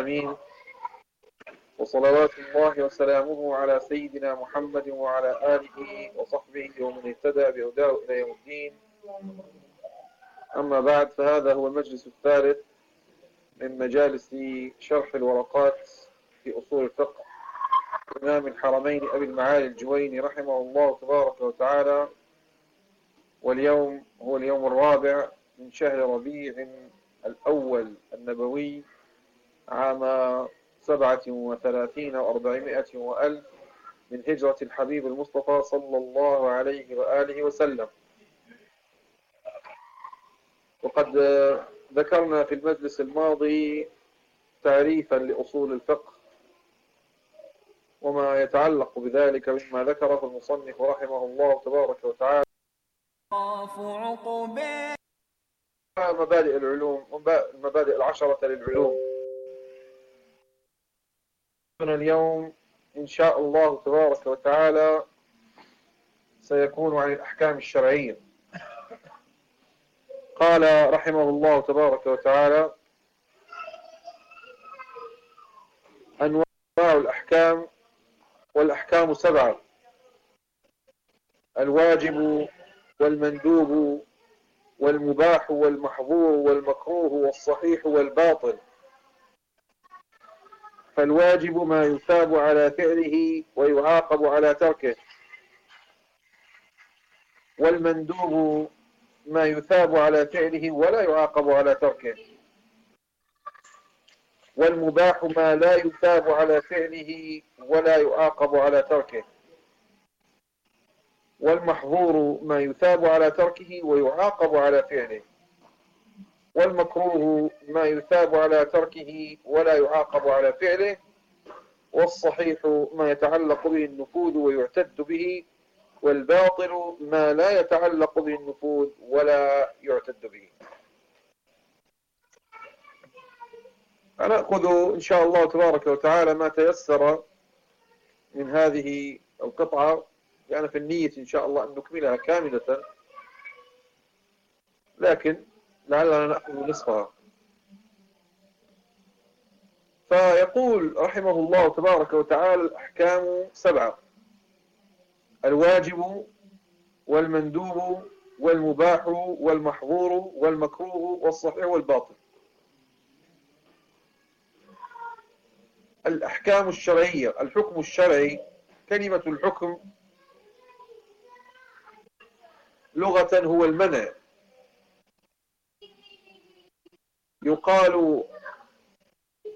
العالمين. وصلوات الله وسلامه على سيدنا محمد وعلى آله وصحبه ومن اهتدى بهداه إلى يوم الدين. أما بعد فهذا هو المجلس الثالث من مجالس شرح الورقات في أصول الفقه. إمام الحرمين أبي المعالي الجويني رحمه الله تبارك وتعالى. واليوم هو اليوم الرابع من شهر ربيع الأول النبوي. عام سبعة وثلاثين وأربعمائة وألف من هجرة الحبيب المصطفى صلى الله عليه وآله وسلم. وقد ذكرنا في المجلس الماضي تعريفا لأصول الفقه وما يتعلق بذلك مما ذكره المصنف رحمه الله تبارك وتعالى. مبادئ العلوم المبادئ العشرة للعلوم. اليوم إن شاء الله تبارك وتعالى سيكون عن الأحكام الشرعية. قال رحمه الله تبارك وتعالى أنواع الأحكام والأحكام سبعة الواجب والمندوب والمباح والمحظور والمكروه والصحيح والباطل. فالواجب ما يثاب على فعله ويعاقب على تركه. والمندوب ما يثاب على فعله ولا يعاقب على تركه. والمباح ما لا يثاب على فعله ولا يعاقب على تركه. والمحظور ما يثاب على تركه ويعاقب على فعله. والمكروه ما يثاب على تركه ولا يعاقب على فعله والصحيح ما يتعلق به النفوذ ويعتد به والباطل ما لا يتعلق به النفوذ ولا يعتد به. نأخذ إن شاء الله تبارك وتعالى ما تيسر من هذه القطعة يعني في النية إن شاء الله أن نكملها كاملة. لكن لعلنا نأخذ نصفها فيقول رحمه الله تبارك وتعالى الأحكام سبعة الواجب والمندوب والمباح والمحظور والمكروه والصحيح والباطل. الأحكام الشرعية الحكم الشرعي كلمة الحكم لغة هو المنع. يقال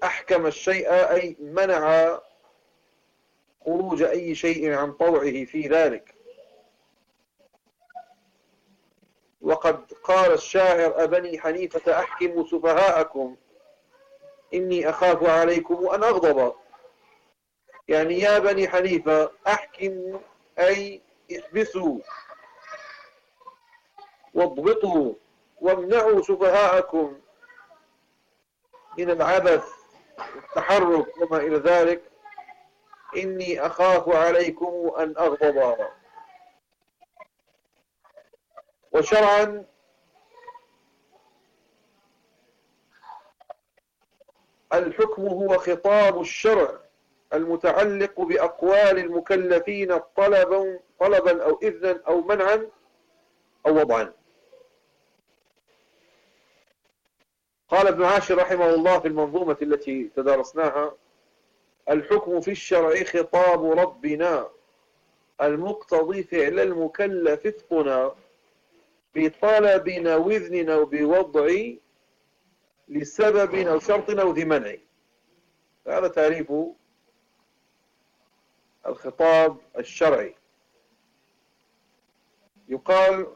أحكم الشيء أي منع خروج أي شيء عن طوعه في ذلك. وقد قال الشاعر أبني حنيفة أحكموا سفهاءكم إني أخاف عليكم أن أغضب. يعني يا بني حنيفة أحكم أي احبسوا واضبطوا وامنعوا سفهاءكم. من العبث والتحرك وما إلى ذلك. إني أخاف عليكم أن أغضب. وشرعا الحكم هو خطاب الشرع المتعلق بأقوال المكلفين طلبا, طلبا أو إذنا أو منعا أو وضعا. قال ابن عاشر رحمه الله في المنظومة التي تدارسناها الحكم في الشرع خطاب ربنا المقتضي فعل المكلف افقنا بطلب أو إذن أو بوضع لسبب أو شرط أو ذي منع. هذا تعريف الخطاب الشرعي. يقال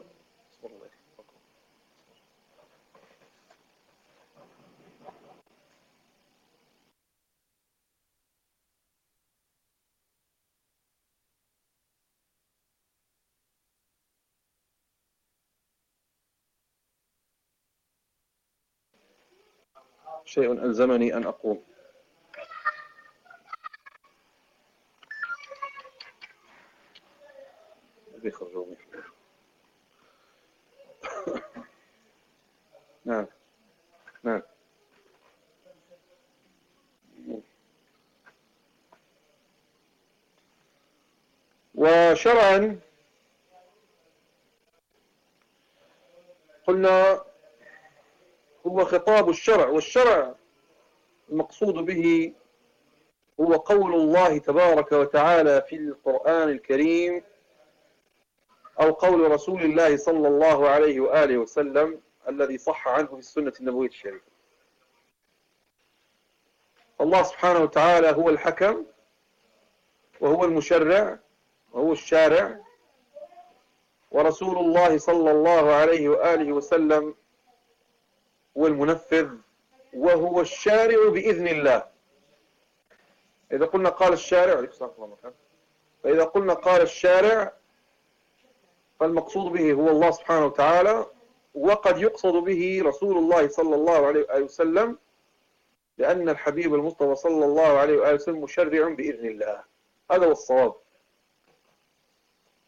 شيء ألزمني أن أقوم. نعم. نعم. وشرعا قلنا هو خطاب الشرع والشرع المقصود به هو قول الله تبارك وتعالى في القرآن الكريم أو قول رسول الله صلى الله عليه وآله وسلم الذي صح عنه في السنة النبوية الشريفة. الله سبحانه وتعالى هو الحكم وهو المشرع وهو الشارع ورسول الله صلى الله عليه وآله وسلم هو المنفذ وهو الشارع بإذن الله. إذا قلنا قال الشارع فإذا قلنا قال الشارع فالمقصود به هو الله سبحانه وتعالى وقد يقصد به رسول الله صلى الله عليه وآله وسلم لأن الحبيب المصطفى صلى الله عليه وآله وسلم مشرع بإذن الله. هذا هو الصواب.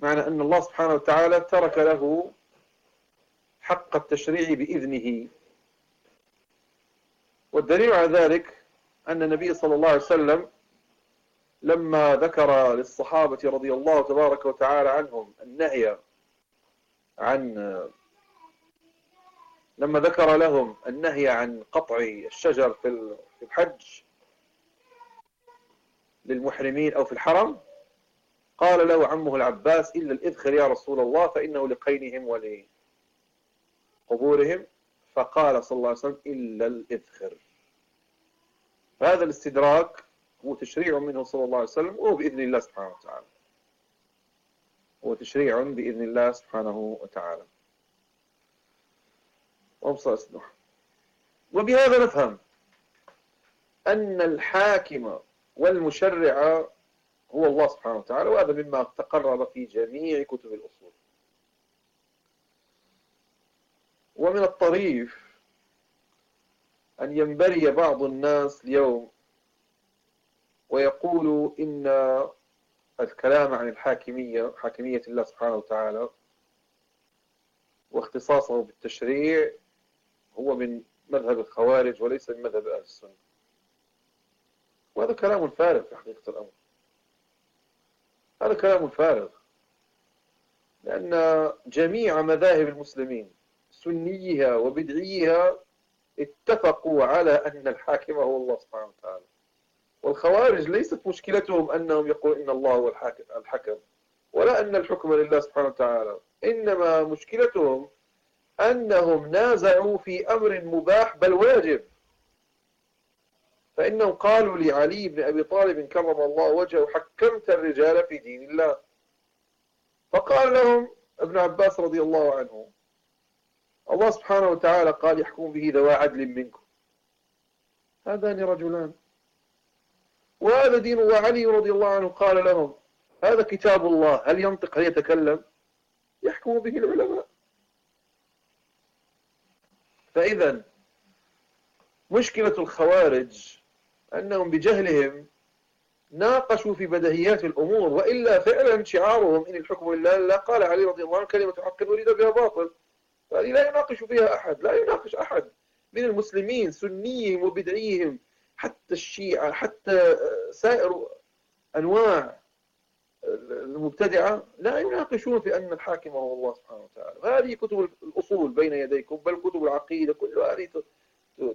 معنى أن الله سبحانه وتعالى ترك له حق التشريع بإذنه. والدليل على ذلك أن النبي صلى الله عليه وسلم لما ذكر للصحابة رضي الله تبارك وتعالى عنهم النهي عن لما ذكر لهم النهي عن قطع الشجر في الحج للمحرمين أو في الحرم قال له عمه العباس إلا الإذخر يا رسول الله فإنه لقينهم ولقبورهم. فقال صلى الله عليه وسلم إلا الإذخر. فهذا الاستدراك هو تشريع منه صلى الله عليه وسلم وهو بإذن الله سبحانه وتعالى. هو تشريع بإذن الله سبحانه وتعالى. وبهذا نفهم أن الحاكم والمشرع هو الله سبحانه وتعالى وهذا مما تقرر في جميع كتب الأصول. ومن الطريف أن ينبري بعض الناس اليوم ويقولوا إن الكلام عن الحاكمية حاكمية الله سبحانه وتعالى واختصاصه بالتشريع هو من مذهب الخوارج وليس من مذهب أهل السنة. وهذا كلام فارغ في حقيقة الأمر. هذا كلام فارغ لأن جميع مذاهب المسلمين سنيها وبدعيها اتفقوا على أن الحاكم هو الله سبحانه وتعالى. والخوارج ليست مشكلتهم أنهم يقولون إن الله هو الحكم ولا أن الحكم لله سبحانه وتعالى. إنما مشكلتهم أنهم نازعوا في أمر مباح بل واجب. فإنهم قالوا لعلي بن أبي طالب كرم الله وجهه حكمت الرجال في دين الله. فقال لهم ابن عباس رضي الله عنه الله سبحانه وتعالى قال يحكم به ذوى عدل منكم. هذان رجلان. وهذا دين وعلي رضي الله عنه قال لهم هذا كتاب الله هل ينطق هل يتكلم؟ يحكم به العلماء. فإذا مشكلة الخوارج أنهم بجهلهم ناقشوا في بدهيات الأمور وإلا فعلا شعارهم إن الحكم لله لا. قال علي رضي الله عنه كلمة حق وريد بها باطل. هذه لا يناقش فيها أحد لا يناقش أحد. من المسلمين سنيهم وبدعيهم حتى الشيعة حتى سائر أنواع المبتدعة لا يناقشون في أن الحاكم هو الله سبحانه وتعالى. هذه كتب الأصول بين يديكم بل كتب العقيدة كل هذه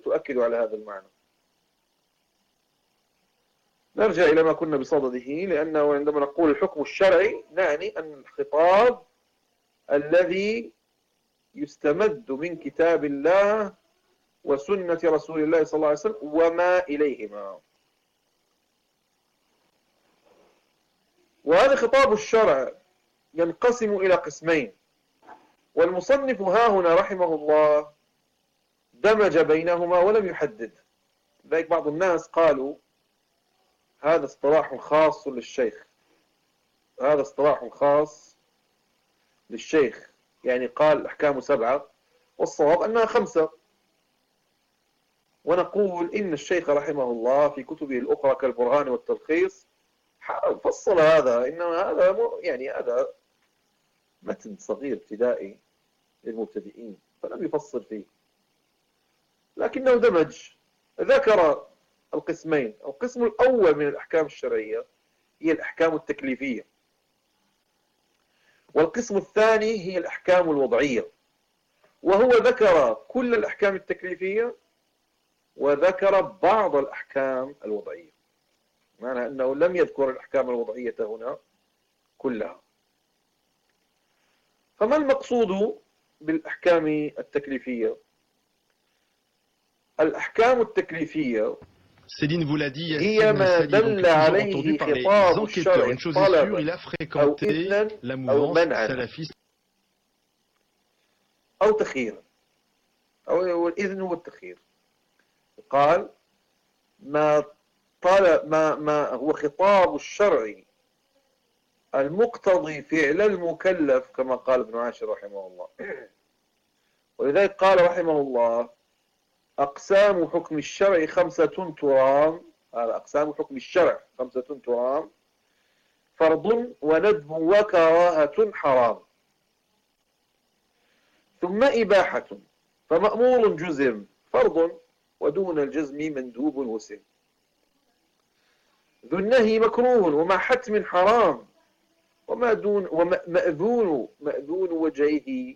تؤكد على هذا المعنى. نرجع إلى ما كنا بصدده لأنه عندما نقول الحكم الشرعي نعني أن الخطاب الذي يستمد من كتاب الله وسنة رسول الله صلى الله عليه وسلم وما إليهما. وهذا خطاب الشرع ينقسم إلى قسمين. والمصنف ها هنا رحمه الله دمج بينهما ولم يحدد. ذلك بعض الناس قالوا هذا اصطلاح خاص للشيخ. هذا اصطلاح خاص للشيخ. يعني قال أحكام سبعة والصواب أنها خمسة. ونقول إن الشيخ رحمه الله في كتبه الأخرى كالبرهان والتلخيص فصل هذا إنما هذا يعني هذا متن صغير ابتدائي للمبتدئين فلم يفصل فيه. لكنه دمج. ذكر القسمين. القسم الأول من الأحكام الشرعية هي الأحكام التكليفية. والقسم الثاني هي الأحكام الوضعية. وهو ذكر كل الأحكام التكليفية وذكر بعض الأحكام الوضعية. معنى أنه لم يذكر الأحكام الوضعية هنا كلها. فما المقصود بالأحكام التكليفية؟ الأحكام التكليفية Céline vous l'a dit, ما دل عليه خطاب الشرع Une chose est sûre, il a fréquenté la mouvance salafiste. أو تخييرا أو الإذن والتخيير. قال ما طلب ما ما هو خطاب الشرع المقتضي فعل المكلف كما قال ابن عاشر رحمه الله. ولذلك قال رحمه الله أقسام حكم الشرع خمسة ترام. أقسام حكم الشرع خمسة ترام. فرض وندب وكراهة حرام. ثم إباحة. فمأمور جزم. فرض ودون الجزم مندوب وسم. ذو النهي مكروه ومع حتم حرام. وما دون ومأذون مأذون وجهه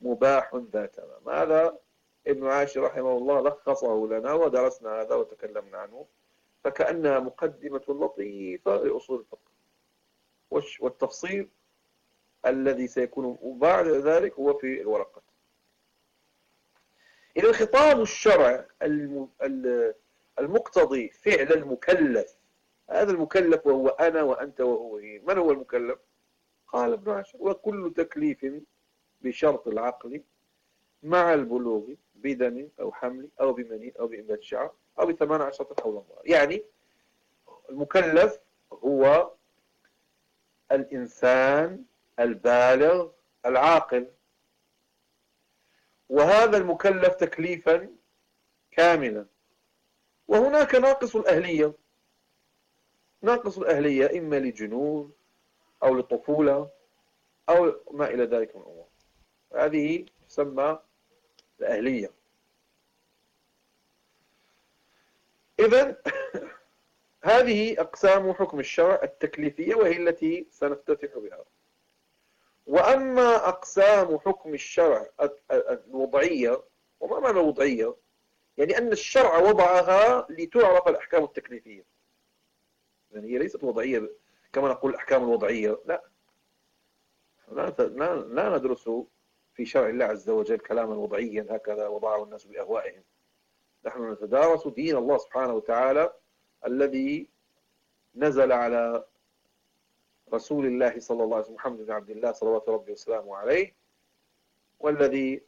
مباح ذات. تمام هذا ابن عاشر رحمه الله لخصه لنا ودرسنا هذا وتكلمنا عنه فكأنها مقدمة لطيفة لأصول الفقه. والتفصيل الذي سيكون بعد ذلك هو في الورقة. إذا خطاب الشرع المقتضي فعل المكلف هذا المكلف وهو أنا وأنت وهو هي. من هو المكلف؟ قال ابن عاشر وكل تكليف بشرط العقل مع البلوغ بدم أو حمل أو بمني أو بإنبات شعر أو بثمان عشرة حول الله. يعني المكلف هو الإنسان البالغ العاقل. وهذا المكلف تكليفا كاملا. وهناك ناقص الأهلية. ناقص الأهلية إما لجنون أو لطفولة أو ما إلى ذلك من الأمور. هذه تسمى الأهلية. إذا هذه أقسام حكم الشرع التكليفية وهي التي سنفتتح بها. وأما أقسام حكم الشرع الوضعية وما معنى الوضعية يعني أن الشرع وضعها لتعرف الأحكام التكليفية. يعني هي ليست وضعية كما نقول الأحكام الوضعية لا لا ندرس في شرع الله عز وجل كلاما وضعيا هكذا وضعه الناس بأهوائهم. نحن نتدارس دين الله سبحانه وتعالى الذي نزل على رسول الله صلى الله عليه وسلم محمد بن عبد الله صلوات ربي وسلامه عليه والذي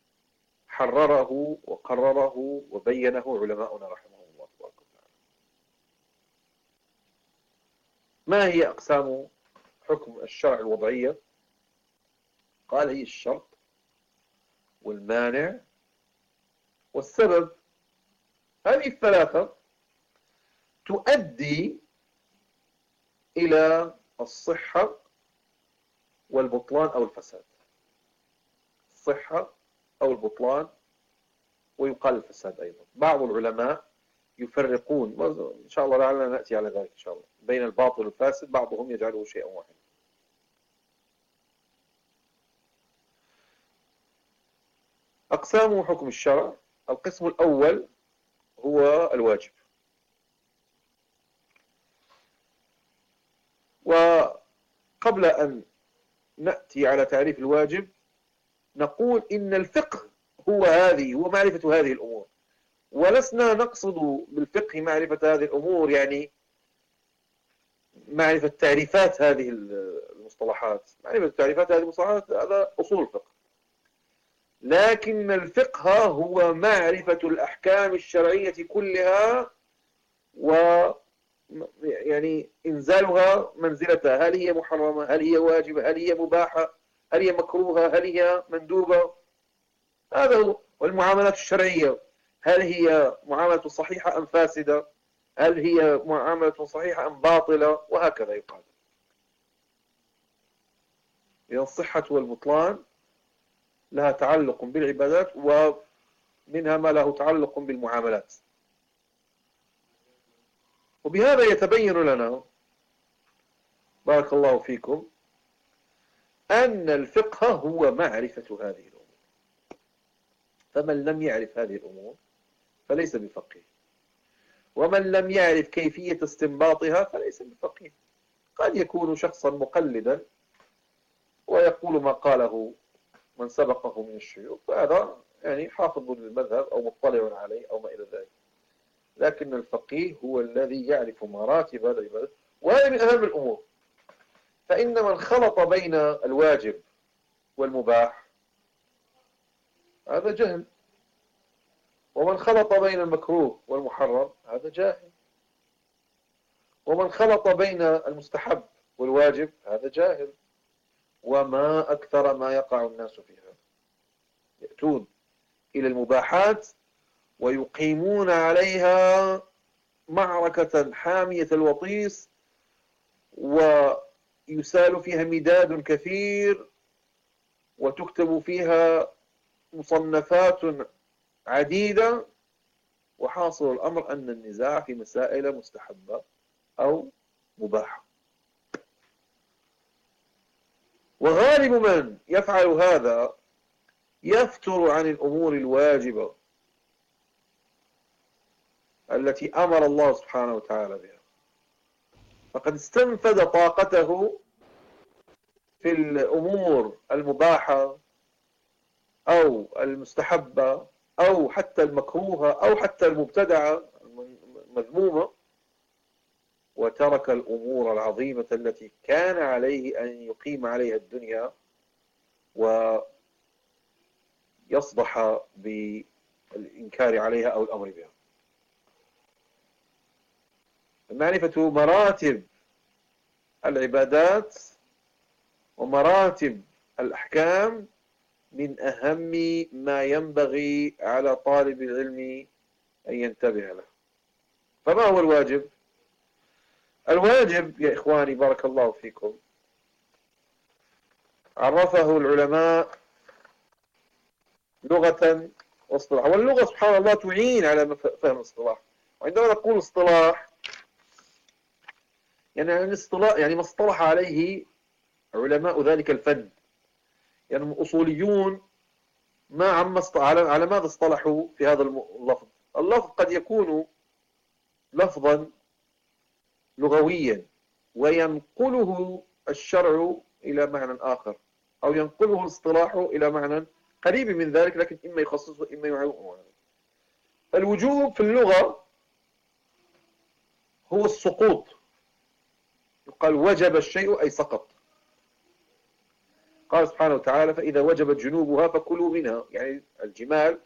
حرره وقرره وبينه علماؤنا رحمه الله تبارك وتعالى. ما هي أقسام حكم الشرع الوضعية؟ قال هي الشرط والمانع والسبب. هذه الثلاثة تؤدي إلى الصحة والبطلان أو الفساد. الصحة أو البطلان ويقال الفساد أيضا. بعض العلماء يفرقون. إن شاء الله لعلنا نأتي على ذلك إن شاء الله. بين الباطل والفاسد بعضهم يجعله شيئا واحدا. أقسام حكم الشرع. القسم الأول هو الواجب. وقبل أن نأتي على تعريف الواجب نقول إن الفقه هو هذه هو معرفة هذه الأمور. ولسنا نقصد بالفقه معرفة هذه الأمور يعني معرفة تعريفات هذه المصطلحات. معرفة تعريفات هذه المصطلحات هذا أصول الفقه. لكن الفقه هو معرفة الأحكام الشرعية كلها و يعني إنزالها منزلتها. هل هي محرمة؟ هل هي واجبة؟ هل هي مباحة؟ هل هي مكروهة؟ هل هي مندوبة؟ هذا هو. والمعاملات الشرعية هل هي معاملة صحيحة أم فاسدة؟ هل هي معاملة صحيحة أم باطلة؟ وهكذا يقال. إذا الصحة والبطلان لها تعلق بالعبادات ومنها ما له تعلق بالمعاملات. وبهذا يتبين لنا بارك الله فيكم أن الفقه هو معرفة هذه الأمور. فمن لم يعرف هذه الأمور فليس بفقيه. ومن لم يعرف كيفية استنباطها فليس بفقيه. قد يكون شخصا مقلدا ويقول ما قاله من سبقه من الشيوخ فهذا يعني حافظ للمذهب أو مطلع عليه أو ما إلى ذلك. لكن الفقيه هو الذي يعرف مراتب هذا العبادة وهذا من أهم الأمور. فإن من خلط بين الواجب والمباح هذا جهل. ومن خلط بين المكروه والمحرم هذا جاهل. ومن خلط بين المستحب والواجب هذا جاهل. وما أكثر ما يقع الناس فيها يأتون إلى المباحات ويقيمون عليها معركة حامية الوطيس ويسال فيها مداد كثير وتكتب فيها مصنفات عديدة. وحاصل الأمر أن النزاع في مسائل مستحبة أو مباحة. وغالب من يفعل هذا يفتر عن الأمور الواجبة التي أمر الله سبحانه وتعالى بها. فقد استنفذ طاقته في الأمور المباحة أو المستحبة أو حتى المكروهة أو حتى المبتدعة المذمومة وترك الأمور العظيمة التي كان عليه أن يقيم عليها الدنيا ويصبح بالإنكار عليها أو الأمر بها معرفة مراتب العبادات ومراتب الأحكام من أهم ما ينبغي على طالب العلم أن ينتبه له فما هو الواجب؟ الواجب يا إخواني بارك الله فيكم. عرفه العلماء لغة واصطلاح. واللغة سبحان الله تعين على فهم الاصطلاح. وعندما نقول اصطلاح يعني الاصطلاح يعني ما اصطلح عليه علماء ذلك الفن. يعني الأصوليون ما عم على على ماذا اصطلحوا في هذا اللفظ؟ اللفظ قد يكون لفظا لغويا وينقله الشرع إلى معنى آخر أو ينقله الاصطلاح إلى معنى قريب من ذلك لكن إما يخصصه إما يعوضه الوجوب في اللغة هو السقوط. يقال وجب الشيء أي سقط. قال سبحانه وتعالى فإذا وجبت جنوبها فكلوا منها. يعني الجمال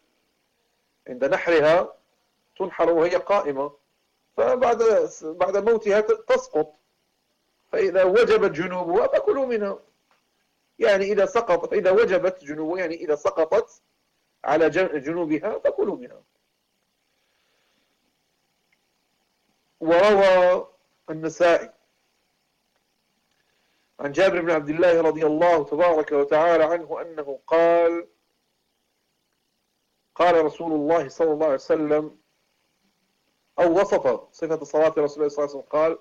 عند نحرها تنحر وهي قائمة. فبعد بعد موتها تسقط. فإذا وجبت جنوبها فكلوا منها. يعني إذا سقط فإذا وجبت جنوبها يعني إذا سقطت على جنوبها فكلوا منها. وروى النسائي عن جابر بن عبد الله رضي الله تبارك وتعالى عنه أنه قال قال رسول الله صلى الله عليه وسلم أو وصف صفة صلاة رسول الله صلى الله عليه وسلم قال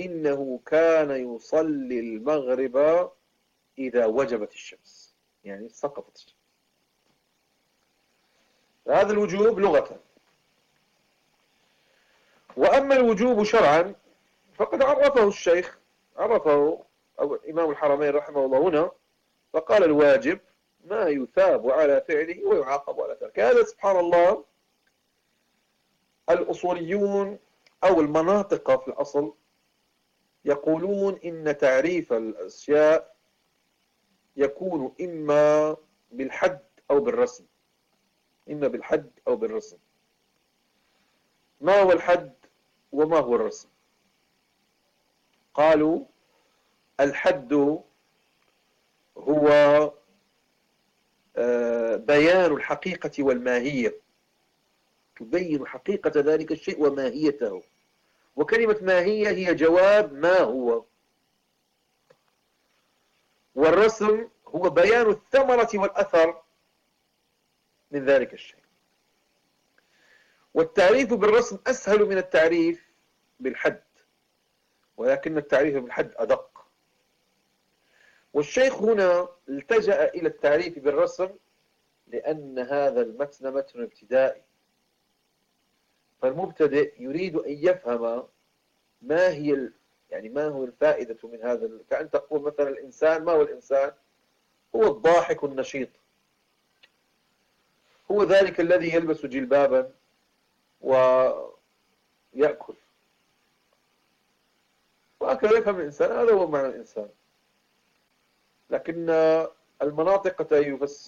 إنه كان يصلي المغرب إذا وجبت الشمس يعني سقطت الشمس. هذا الوجوب لغة. وأما الوجوب شرعا فقد عرفه الشيخ عرفه أو إمام الحرمين رحمه الله هنا فقال الواجب ما يثاب على فعله ويعاقب على تركه. هذا سبحان الله الأصوليون أو المناطق في الأصل يقولون إن تعريف الأشياء يكون إما بالحد أو بالرسم. إما بالحد أو بالرسم. ما هو الحد وما هو الرسم؟ قالوا الحد هو آه، بيان الحقيقة والماهية. تبين حقيقة ذلك الشيء وماهيته. وكلمة ماهية هي جواب ما هو. والرسم هو بيان الثمرة والأثر من ذلك الشيء. والتعريف بالرسم أسهل من التعريف بالحد ولكن التعريف بالحد أدق. والشيخ هنا التجأ إلى التعريف بالرسم لأن هذا المتن متن ابتدائي. فالمبتدئ يريد أن يفهم ما هي يعني ما هو الفائدة من هذا كأن تقول مثلا الإنسان ما هو الإنسان؟ هو الضاحك النشيط. هو ذلك الذي يلبس جلبابا ويأكل. وهكذا يفهم الإنسان. هذا هو معنى الإنسان. لكن المناطق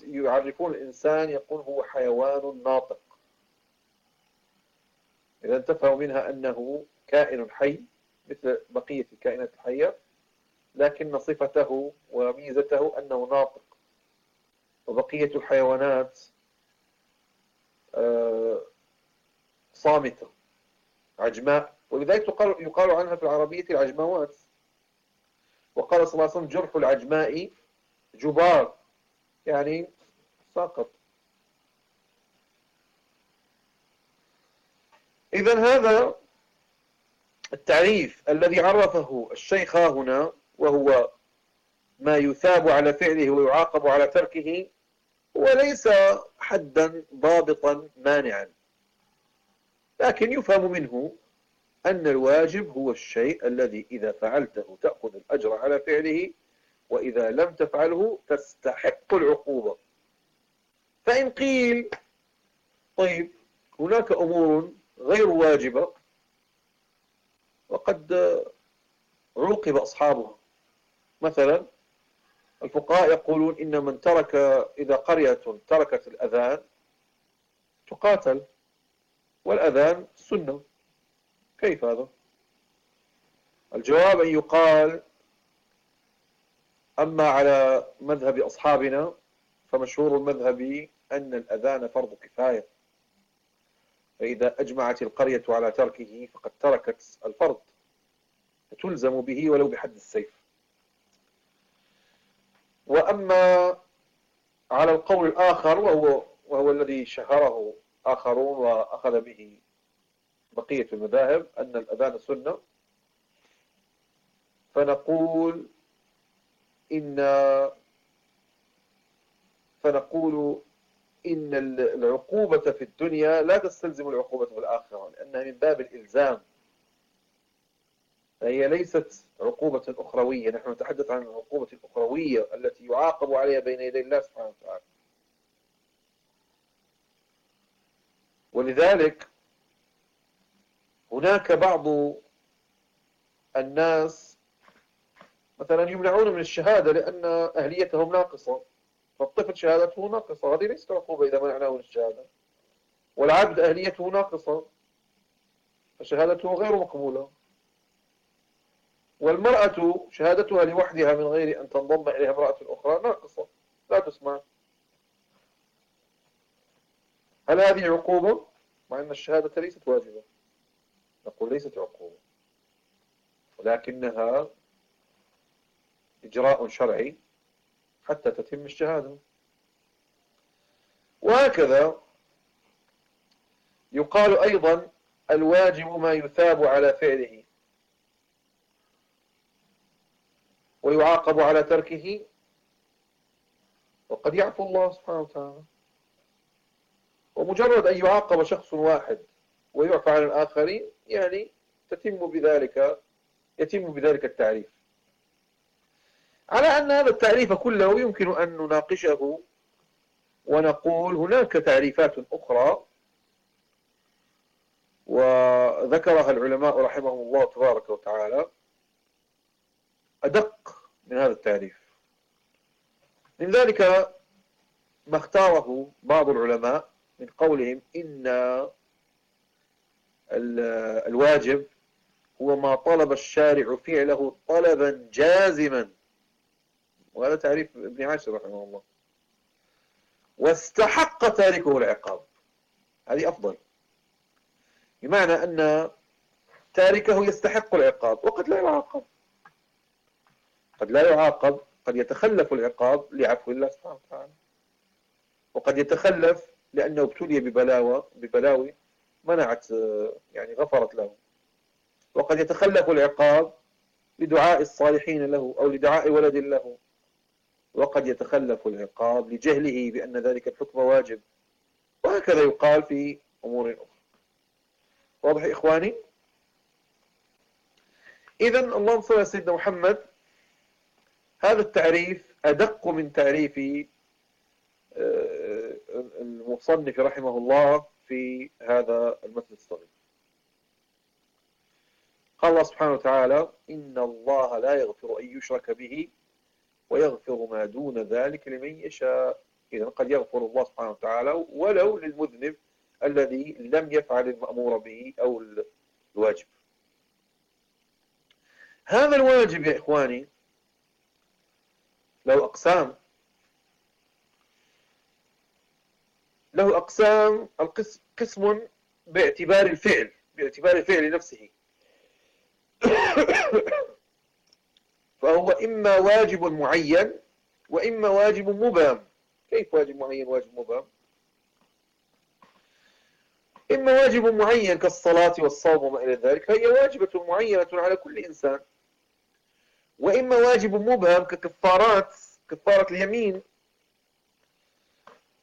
يعرفون الإنسان يقول هو حيوان ناطق. إذا انتفعوا منها أنه كائن حي مثل بقية الكائنات الحية لكن صفته وميزته أنه ناطق. وبقية الحيوانات آه، صامتة عجماء. ولذلك يقال عنها في العربية العجماوات. وقال صلى الله عليه وسلم جرح العجماء جبار يعني ساقط. إذا هذا التعريف الذي عرفه الشيخ هنا وهو ما يثاب على فعله ويعاقب على تركه هو ليس حدا ضابطا مانعا. لكن يفهم منه أن الواجب هو الشيء الذي إذا فعلته تأخذ الأجر على فعله وإذا لم تفعله تستحق العقوبة. فإن قيل طيب هناك أمور غير واجبة وقد عوقب أصحابها مثلا الفقهاء يقولون إن من ترك إذا قرية تركت الأذان تقاتل والأذان سنة. كيف هذا؟ الجواب أن يقال أما على مذهب أصحابنا فمشهور المذهب أن الأذان فرض كفاية. فإذا أجمعت القرية على تركه فقد تركت الفرض فتلزم به ولو بحد السيف. وأما على القول الآخر وهو, وهو الذي شهره آخرون وأخذ به بقية المذاهب أن الأذان سنة. فنقول إن فنقول إن العقوبة في الدنيا لا تستلزم العقوبة في الآخرة لأنها من باب الإلزام. فهي ليست عقوبة أخروية. نحن نتحدث عن العقوبة الأخروية التي يعاقب عليها بين يدي الله سبحانه وتعالى. ولذلك هناك بعض الناس مثلا يمنعون من الشهادة لأن أهليتهم ناقصة. فالطفل شهادته ناقصة هذه ليست عقوبة إذا منعناه من الشهادة. والعبد أهليته ناقصة فشهادته غير مقبولة. والمرأة شهادتها لوحدها من غير أن تنضم إليها امرأة أخرى ناقصة لا تسمع. هل هذه عقوبة؟ مع أن الشهادة ليست واجبة. نقول ليست عقوبة. ولكنها إجراء شرعي. حتى تتم الشهادة. وهكذا يقال أيضا الواجب ما يثاب على فعله ويعاقب على تركه وقد يعفو الله سبحانه وتعالى. ومجرد أن يعاقب شخص واحد ويعفى عن الآخرين يعني تتم بذلك يتم بذلك التعريف. على أن هذا التعريف كله يمكن أن نناقشه ونقول هناك تعريفات أخرى وذكرها العلماء رحمهم الله تبارك وتعالى. أدق من هذا التعريف. من ذلك ما اختاره بعض العلماء من قولهم إن الواجب هو ما طلب الشارع فعله طلبا جازما. وهذا تعريف ابن عاشر رحمه الله. واستحق تاركه العقاب. هذه أفضل. بمعنى أن تاركه يستحق العقاب وقد لا يعاقب. قد لا يعاقب قد يتخلف العقاب لعفو الله سبحانه وتعالى. وقد يتخلف لأنه ابتلي ببلاوى ببلاوي منعت يعني غفرت له. وقد يتخلف العقاب لدعاء الصالحين له أو لدعاء ولد له. وقد يتخلف العقاب لجهله بأن ذلك الحكم واجب. وهكذا يقال في أمور أخرى. واضح إخواني؟ إذا اللهم صل على سيدنا محمد. هذا التعريف أدق من تعريف آه، المصنف رحمه الله في هذا المثل الصغير. قال الله سبحانه وتعالى إن الله لا يغفر أن يشرك به ويغفر ما دون ذلك لمن يشاء. إذا قد يغفر الله سبحانه وتعالى ولو للمذنب الذي لم يفعل المأمور به أو الواجب. هذا الواجب يا إخواني له أقسام. له أقسام القسم قسم باعتبار الفعل باعتبار الفعل نفسه فهو إما واجب معين وإما واجب مبهم. كيف واجب معين واجب مبهم؟ إما واجب معين كالصلاة والصوم وما إلى ذلك فهي واجبة معينة على كل إنسان. وإما واجب مبهم ككفارات كفارة اليمين.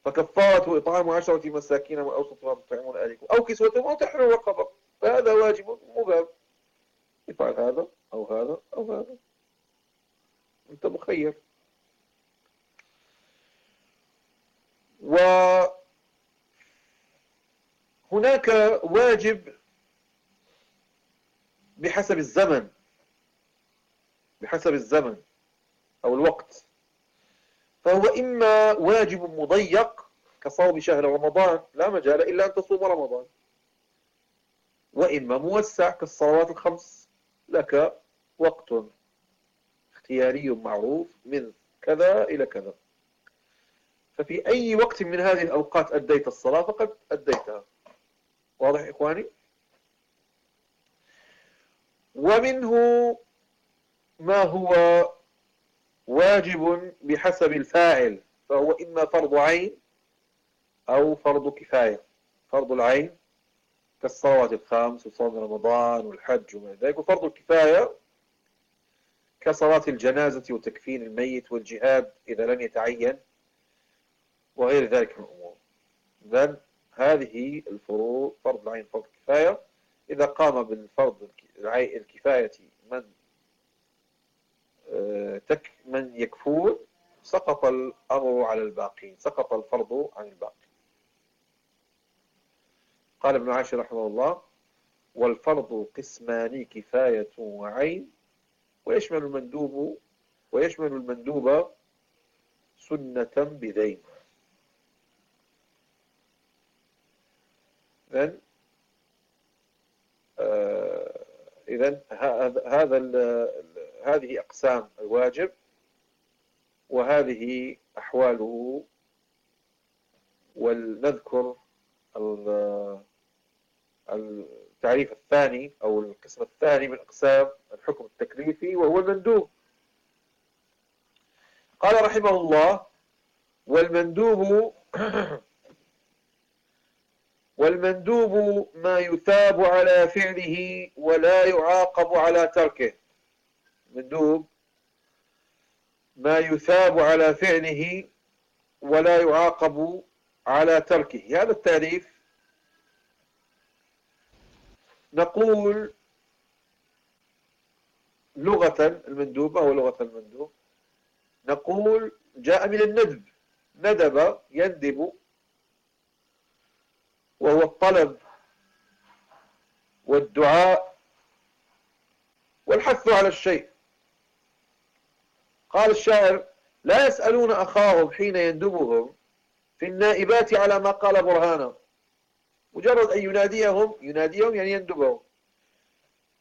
فكفارة إطعام عشرة مساكين وأوسط ما تطعمون أهلكم أو كسوتهم أو تحرير رقبة فهذا واجب مبهم. افعل هذا أو هذا أو هذا. أنت مخير. وهناك واجب بحسب الزمن بحسب الزمن أو الوقت. فهو إما واجب مضيق كصوم شهر رمضان لا مجال إلا أن تصوم رمضان. وإما موسع كالصلوات الخمس لك وقت. اختياري معروف من كذا إلى كذا. ففي أي وقت من هذه الأوقات أديت الصلاة فقد أديتها. واضح إخواني؟ ومنه ما هو واجب بحسب الفاعل فهو إما فرض عين أو فرض كفاية. فرض العين كالصلوات الخمس وصوم رمضان والحج وما ذلك وفرض الكفاية كصلاة الجنازة وتكفين الميت والجهاد إذا لم يتعين وغير ذلك من الأمور. إذن هذه الفروض فرض العين فرض الكفاية. إذا قام بالفرض الكفاية من آه، تك من يكفون سقط الأمر على الباقين. سقط الفرض عن الباقين. قال ابن عاشر رحمه الله والفرض قسمان كفاية وعين ويشمل المندوب ويشمل المندوب سنة بذين. إذن آه إذن هذا هذه أقسام الواجب وهذه أحواله ولنذكر التعريف الثاني أو القسم الثاني من أقسام الحكم التكليفي وهو المندوب. قال رحمه الله والمندوب والمندوب ما يثاب على فعله ولا يعاقب على تركه. مندوب ما يثاب على فعله ولا يعاقب على تركه. هذا التعريف نقول لغة المندوب أو لغة المندوب. نقول جاء من الندب. ندب يندب وهو الطلب والدعاء والحث على الشيء. قال الشاعر لا يسألون أخاهم حين يندبهم في النائبات على ما قال برهانا مجرد أن يناديهم يناديهم يعني يندبهم.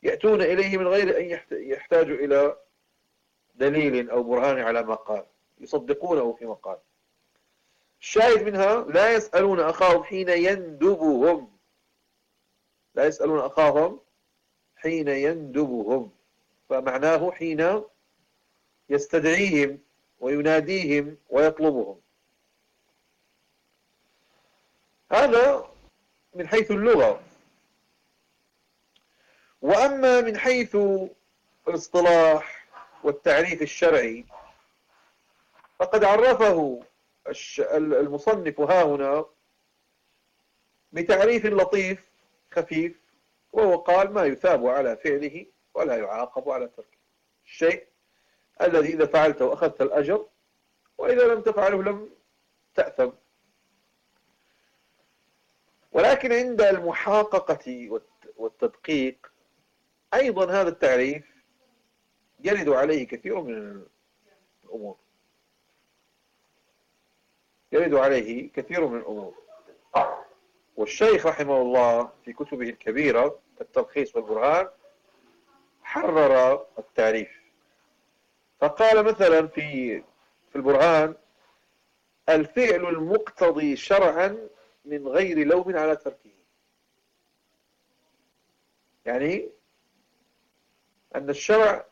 يأتون إليه من غير أن يحتاجوا إلى دليل أو برهان على ما قال. يصدقونه فيما قال الشاهد منها لا يسألون أخاهم حين يندبهم. لا يسألون أخاهم حين يندبهم. فمعناه حين يستدعيهم ويناديهم ويطلبهم. هذا من حيث اللغة. وأما من حيث الاصطلاح والتعريف الشرعي فقد عرفه المصنف ها هنا بتعريف لطيف خفيف وهو قال ما يثاب على فعله ولا يعاقب على تركه. الشيء الذي إذا فعلته أخذت الأجر وإذا لم تفعله لم تأثم. ولكن عند المحاققة والتدقيق أيضا هذا التعريف يرد عليه كثير من الأمور. يرد عليه كثير من الأمور. والشيخ رحمه الله في كتبه الكبيرة التلخيص والبرهان حرر التعريف. فقال مثلا في في البرهان الفعل المقتضي شرعا من غير لوم على تركه. يعني أن الشرع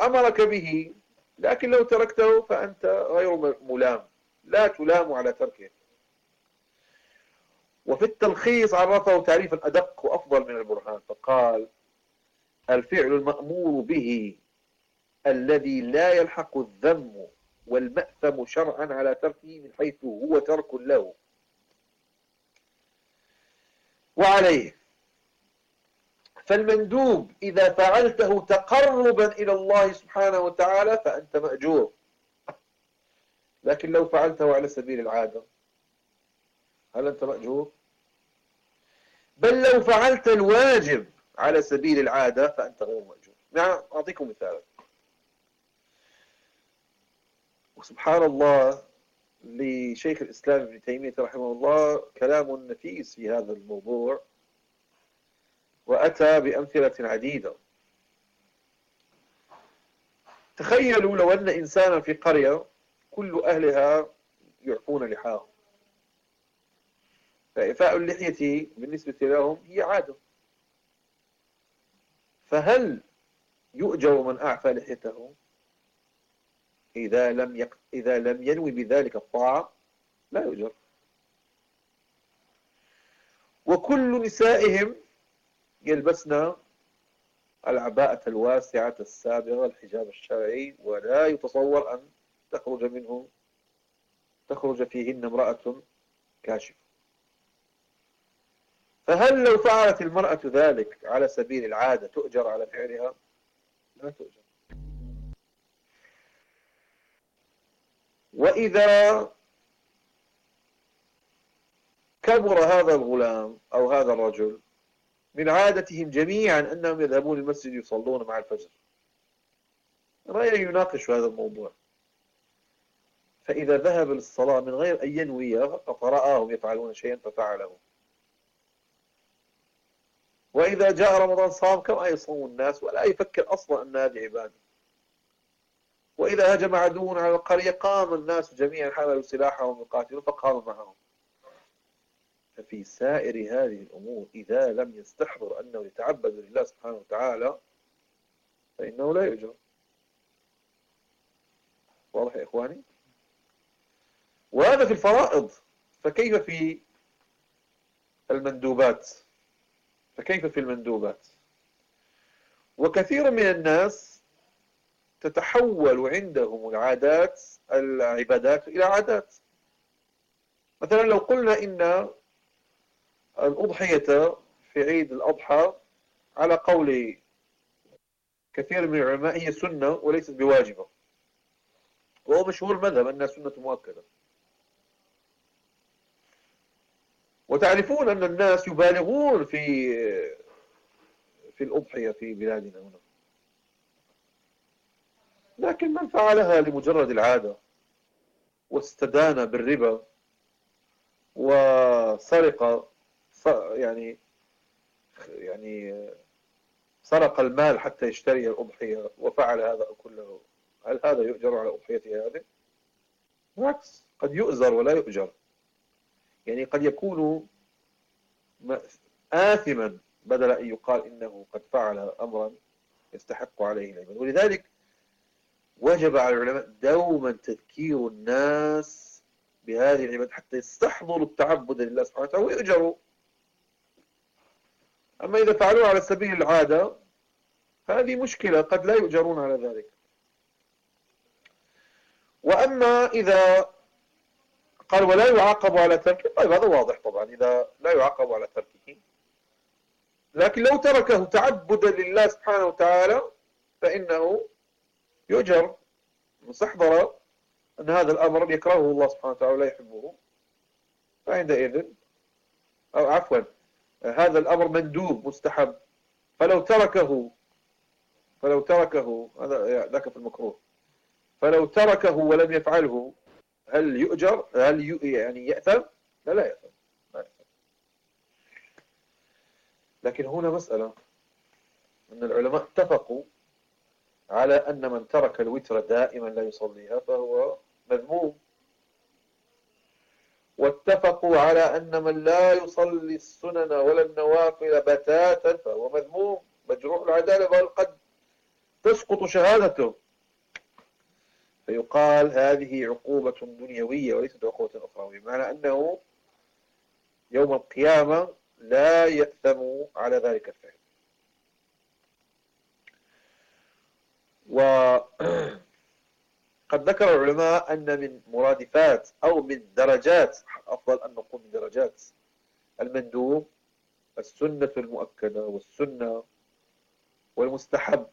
أمرك به لكن لو تركته فأنت غير ملام لا تلام على تركه. وفي التلخيص عرفه تعريفا أدق وأفضل من البرهان فقال الفعل المأمور به الذي لا يلحق الذم والمأثم شرعا على تركه من حيث هو ترك له. وعليه. فالمندوب إذا فعلته تقربا إلى الله سبحانه وتعالى فأنت مأجور. لكن لو فعلته على سبيل العادة هل أنت مأجور؟ بل لو فعلت الواجب على سبيل العادة فأنت غير مأجور. يعني أعطيكم مثال وسبحان الله لشيخ الإسلام ابن تيمية رحمه الله كلام نفيس في هذا الموضوع وأتى بأمثلة عديدة. تخيلوا لو أن إنسانا في قرية كل أهلها يعفون لحاهم. فإعفاء اللحية بالنسبة لهم هي عادة. فهل يؤجر من أعفى لحيته؟ إذا لم يق... إذا لم ينوي بذلك الطاعة لا يؤجر وكل نسائهم يلبسن العباءة الواسعة السابغة الحجاب الشرعي ولا يتصور أن تخرج منه تخرج فيهن امرأة كاشفة. فهل لو فعلت المرأة ذلك على سبيل العادة تؤجر على فعلها؟ لا تؤجر. وإذا كبر هذا الغلام أو هذا الرجل من عادتهم جميعا أنهم يذهبون المسجد يصلون مع الفجر. رأي يناقش هذا الموضوع. فإذا ذهب للصلاة من غير أن ينوي فقط رآهم يفعلون شيئا ففعله وإذا جاء رمضان صام كما يصوم الناس ولا يفكر أصلا أن هذه عبادة. وإذا هجم عدو على القرية قام الناس جميعا حملوا سلاحهم يقاتلون فقاموا معهم. ففي سائر هذه الأمور إذا لم يستحضر أنه يتعبد لله سبحانه وتعالى فإنه لا يؤجر واضح يا إخواني؟ وهذا في الفرائض. فكيف في المندوبات؟ فكيف في المندوبات؟ وكثير من الناس تتحول عندهم العادات العبادات إلى عادات. مثلا لو قلنا إن الأضحية في عيد الأضحى على قول كثير من العلماء هي سنة وليست بواجبة. وهو مشهور مذهب أنها سنة مؤكدة. وتعرفون أن الناس يبالغون في في الأضحية في بلادنا هنا. لكن من فعلها لمجرد العادة واستدان بالربا وسرق يعني يعني سرق المال حتى يشتري الأضحية وفعل هذا كله. هل هذا يؤجر على أضحيته هذه؟ بالعكس قد يؤزر ولا يؤجر. يعني قد يكون آثما بدل أن يقال إنه قد فعل أمرا يستحق عليه العباد ولذلك وجب على العلماء دوما تذكير الناس بهذه العبادة حتى يستحضروا التعبد لله سبحانه وتعالى ويؤجروا. أما إذا فعلوه على سبيل العادة فهذه مشكلة قد لا يؤجرون على ذلك. وأما إذا قال ولا يعاقب على تركه طيب هذا واضح طبعا إذا لا يعاقب على تركه. لكن لو تركه تعبدا لله سبحانه وتعالى فإنه يؤجر مستحضر أن هذا الأمر يكرهه الله سبحانه وتعالى ولا يحبه. فعندئذ أو عفوا هذا الأمر مندوب مستحب. فلو تركه فلو تركه هذا ذاك في المكروه. فلو تركه ولم يفعله هل يؤجر؟ هل يعني يأثم؟ لا لا يأثم. لكن هنا مسألة. أن العلماء اتفقوا على أن من ترك الوتر دائما لا يصليها فهو مذموم. واتفقوا على أن من لا يصلي السنن ولا النوافل بتاتا فهو مذموم. مجروح العدالة بل قد تسقط شهادته فيقال هذه عقوبة دنيوية وليست عقوبة أخروية بمعنى أنه يوم القيامة لا يأثم على ذلك الفعل. وقد ذكر العلماء أن من مرادفات أو من درجات أفضل أن نقول من درجات المندوب السنة المؤكدة والسنة والمستحب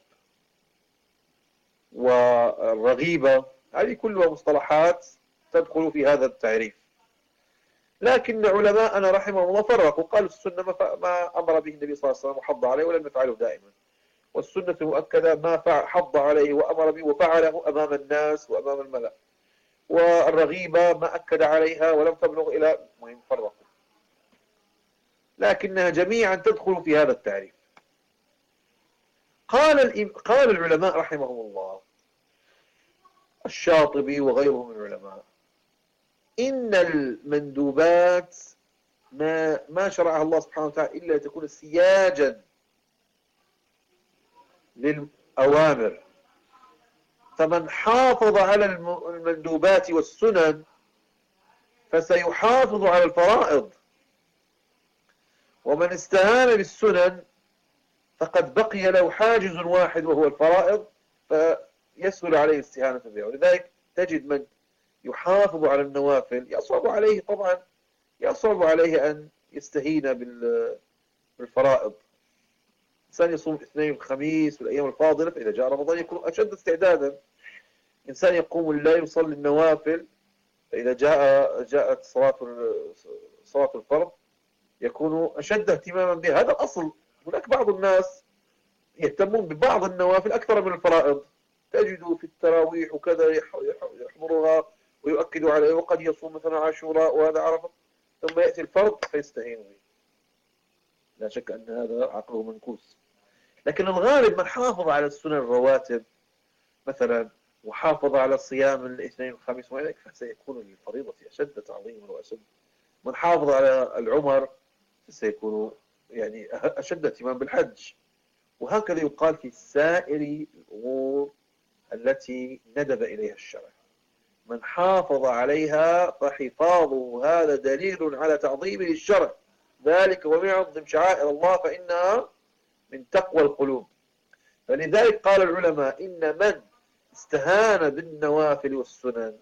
والرغيبة هذه كلها مصطلحات تدخل في هذا التعريف. لكن علماءنا رحمهم الله فرقوا قالوا السنة ما أمر به النبي صلى الله عليه وسلم وحض عليه ولم يفعله دائما. والسنة المؤكدة ما حض عليه وأمر به وفعله أمام الناس وأمام الملأ. والرغيبة ما أكد عليها ولم تبلغ إلى مهم فرقوا لكنها جميعا تدخل في هذا التعريف. قال قال العلماء رحمهم الله الشاطبي وغيره من العلماء إن المندوبات ما ما شرعها الله سبحانه وتعالى إلا تكون سياجا للأوامر. فمن حافظ على المندوبات والسنن فسيحافظ على الفرائض. ومن استهان بالسنن فقد بقي له حاجز واحد وهو الفرائض فيسهل عليه الاستهانة بها ولذلك تجد من يحافظ على النوافل يصعب عليه طبعا يصعب عليه أن يستهين بالفرائض. إنسان يصوم الاثنين والخميس والأيام الفاضلة فإذا جاء رمضان يكون أشد استعدادا. إنسان يقوم الليل يصلي النوافل فإذا جاء جاءت صلاة صلاة الفرض يكون أشد اهتماما بها. هذا الأصل. هناك بعض الناس يهتمون ببعض النوافل أكثر من الفرائض. تجد في التراويح وكذا يحضرها ويؤكد عليها وقد يصوم مثلا عاشوراء وهذا عرفة. ثم يأتي الفرض فيستهين به. لا شك أن هذا عقله منكوس. لكن الغالب من حافظ على السنن الرواتب مثلا وحافظ على صيام الاثنين والخميس وما فسيكون للفريضة أشد تعظيما وأشد. من حافظ على العمر فسيكون يعني أشد اهتمام بالحج. وهكذا يقال في سائر الأمور التي ندب إليها الشرع. من حافظ عليها فحفاظه هذا دليل على تعظيم للشرع. ذلك ومن يعظم شعائر الله فإنها من تقوى القلوب. فلذلك قال العلماء إن من استهان بالنوافل والسنن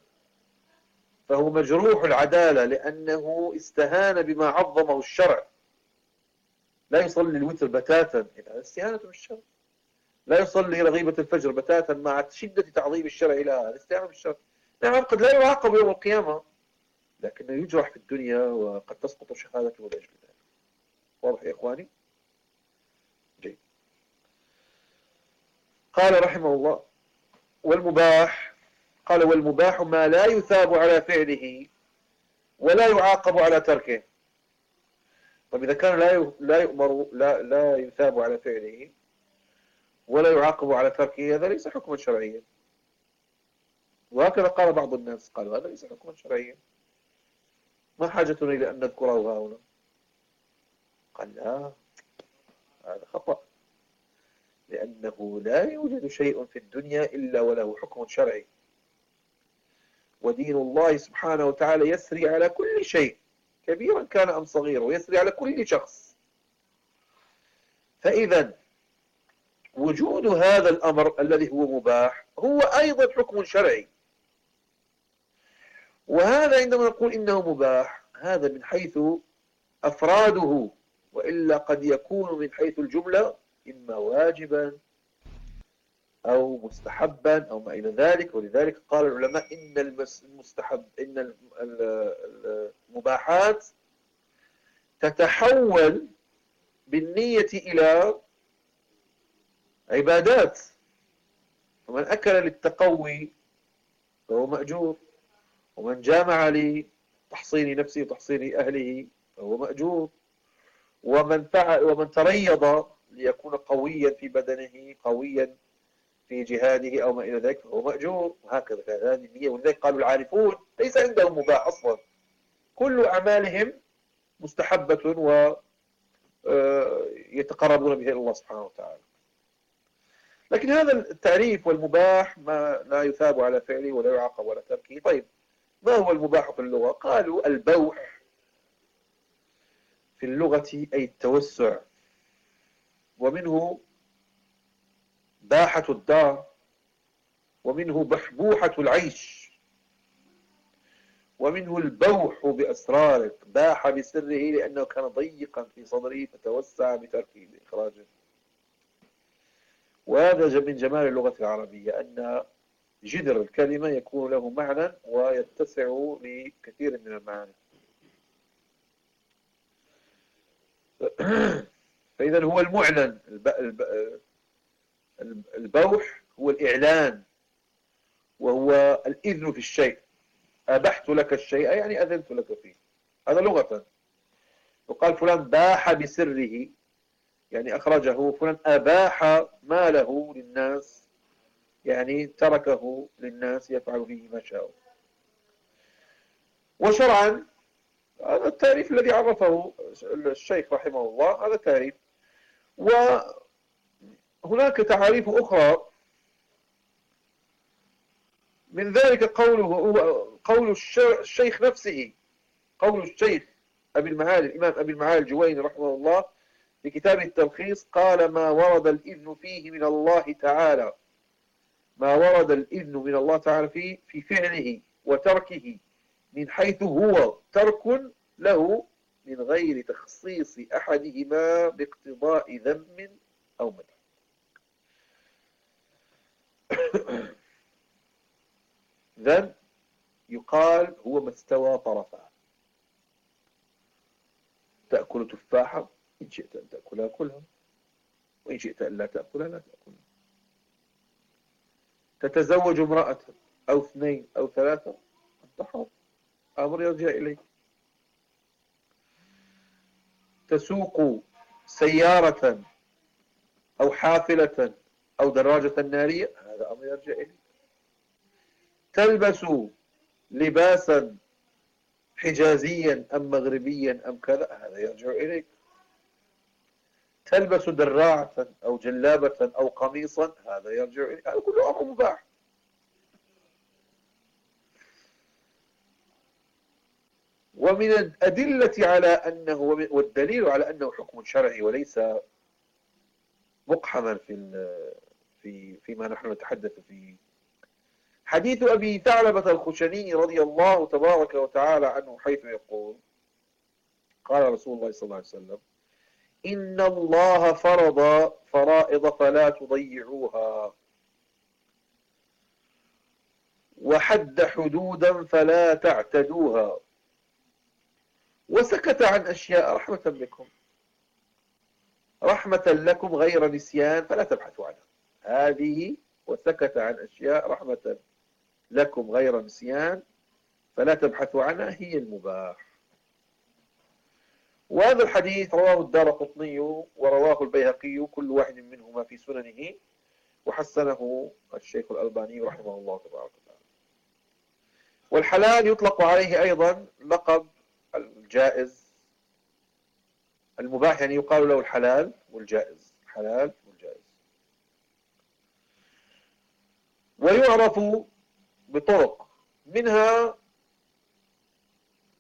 فهو مجروح العدالة لأنه استهان بما عظمه الشرع. لا يصلي الوتر بتاتا إذا استهانة بالشرع. لا يصلي رغيبة الفجر بتاتا مع شدة تعظيم الشرع إلى هذا استهانة بالشرع. نعم قد لا يعاقب يوم القيامة لكنه يجرح في الدنيا وقد تسقط شهادته لأجل ذلك. واضح يا إخواني؟ قال رحمه الله والمباح قال والمباح ما لا يثاب على فعله ولا يعاقب على تركه. طب إذا كان لا لا يؤمر لا لا يثاب على فعله ولا يعاقب على تركه هذا ليس حكما شرعيا. وهكذا قال بعض الناس قالوا هذا ليس حكما شرعيا. ما حاجتنا إلى أن نذكره هنا؟ قال لا هذا خطأ. لأنه لا يوجد شيء في الدنيا إلا وله حكم شرعي. ودين الله سبحانه وتعالى يسري على كل شيء. كبيرا كان أم صغيرا ويسري على كل شخص. فإذا وجود هذا الأمر الذي هو مباح هو أيضا حكم شرعي. وهذا عندما نقول إنه مباح هذا من حيث أفراده وإلا قد يكون من حيث الجملة إما واجبا أو مستحبا أو ما إلى ذلك ولذلك قال العلماء إن المستحب إن المباحات تتحول بالنية إلى عبادات. فمن أكل للتقوي فهو مأجور. ومن جامع لتحصين نفسه وتحصين أهله فهو مأجور. ومن فعل ومن تريض ليكون قويا في بدنه قويا في جهاده أو ما إلى ذلك فهو مأجور. وهكذا هذه النية. ولذلك قالوا العارفون ليس عندهم مباح أصلا. كل أعمالهم مستحبة و آه، يتقربون بها إلى الله سبحانه وتعالى. لكن هذا التعريف والمباح ما لا يثاب على فعله ولا يعاقب ولا تركه. طيب ما هو المباح في اللغة؟ قالوا البوح في اللغة أي التوسع. ومنه باحة الدار ومنه بحبوحة العيش ومنه البوح بأسرارك باح بسره لأنه كان ضيقا في صدره فتوسع بتركه بإخراجه وهذا من جمال اللغة العربية أن جذر الكلمة يكون له معنى ويتسع لكثير من المعاني. فإذا هو المعلن. البوح هو الإعلان وهو الإذن في الشيء. أبحت لك الشيء يعني أذنت لك فيه. هذا لغة. وقال فلان باح بسره يعني أخرجه فلان أباح ماله للناس يعني تركه للناس يفعل فيه ما شاء. وشرعا هذا التعريف الذي عرفه الشيخ رحمه الله هذا تعريف وهناك تعاريف أخرى. من ذلك قوله قول الشيخ نفسه قول الشيخ أبي المعالي الإمام أبي المعالي الجويني رحمه الله في كتاب التلخيص قال ما ورد الإذن فيه من الله تعالى. ما ورد الإذن من الله تعالى فيه في فعله وتركه من حيث هو ترك له من غير تخصيص أحدهما باقتضاء ذم أو مدح ذم يقال هو ما استوى طرفا تأكل تفاحة إن شئت أن تأكلها كلها وإن شئت أن لا تأكلها لا تأكلها. تتزوج امرأة أو اثنين أو ثلاثة أنت أمر يرجع إليك تسوق سيارة أو حافلة أو دراجة نارية؟ هذا أمر يرجع إليك تلبس لباسا حجازيا أم مغربيا أم كذا؟ هذا يرجع إليك تلبس دراعة أو جلابة أو قميصا؟ هذا يرجع إليك هذا كله أمر مباح. ومن الأدلة على أنه والدليل على أنه حكم شرعي وليس مقحما في في فيما نحن نتحدث فيه. حديث أبي ثعلبة الخشني رضي الله تبارك وتعالى عنه حيث يقول قال رسول الله صلى الله عليه وسلم إن الله فرض فرائض فلا تضيعوها وحد حدودا فلا تعتدوها. وسكت عن أشياء. رحمة بكم. رحمة لكم غير نسيان فلا تبحثوا عنها. هذه وسكت عن أشياء. رحمة لكم غير نسيان فلا تبحثوا عنها. هي المباح. وهذا الحديث رواه الدار قطني ورواه البيهقي كل واحد منهما في سننه وحسنه الشيخ الألباني رحمه الله تبارك وتعالى. والحلال يطلق عليه أيضا لقب الجائز. المباح يعني يقال له الحلال والجائز. حلال والجائز. ويعرف بطرق. منها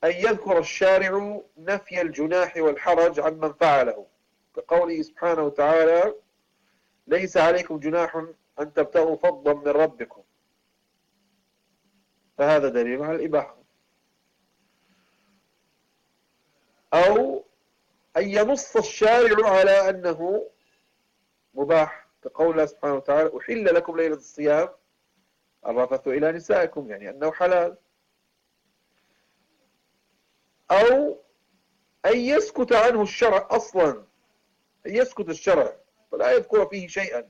أن يذكر الشارع نفي الجناح والحرج عمن فعله. كقوله سبحانه وتعالى ليس عليكم جناح أن تبتغوا فضلا من ربكم. فهذا دليل على الإباحة. أو أن ينص الشارع على أنه مباح. كقول الله سبحانه وتعالى أحل لكم ليلة الصيام الرفث إلى نسائكم يعني أنه حلال. أو أن يسكت عنه الشرع أصلا أن يسكت الشرع فلا يذكر فيه شيئا.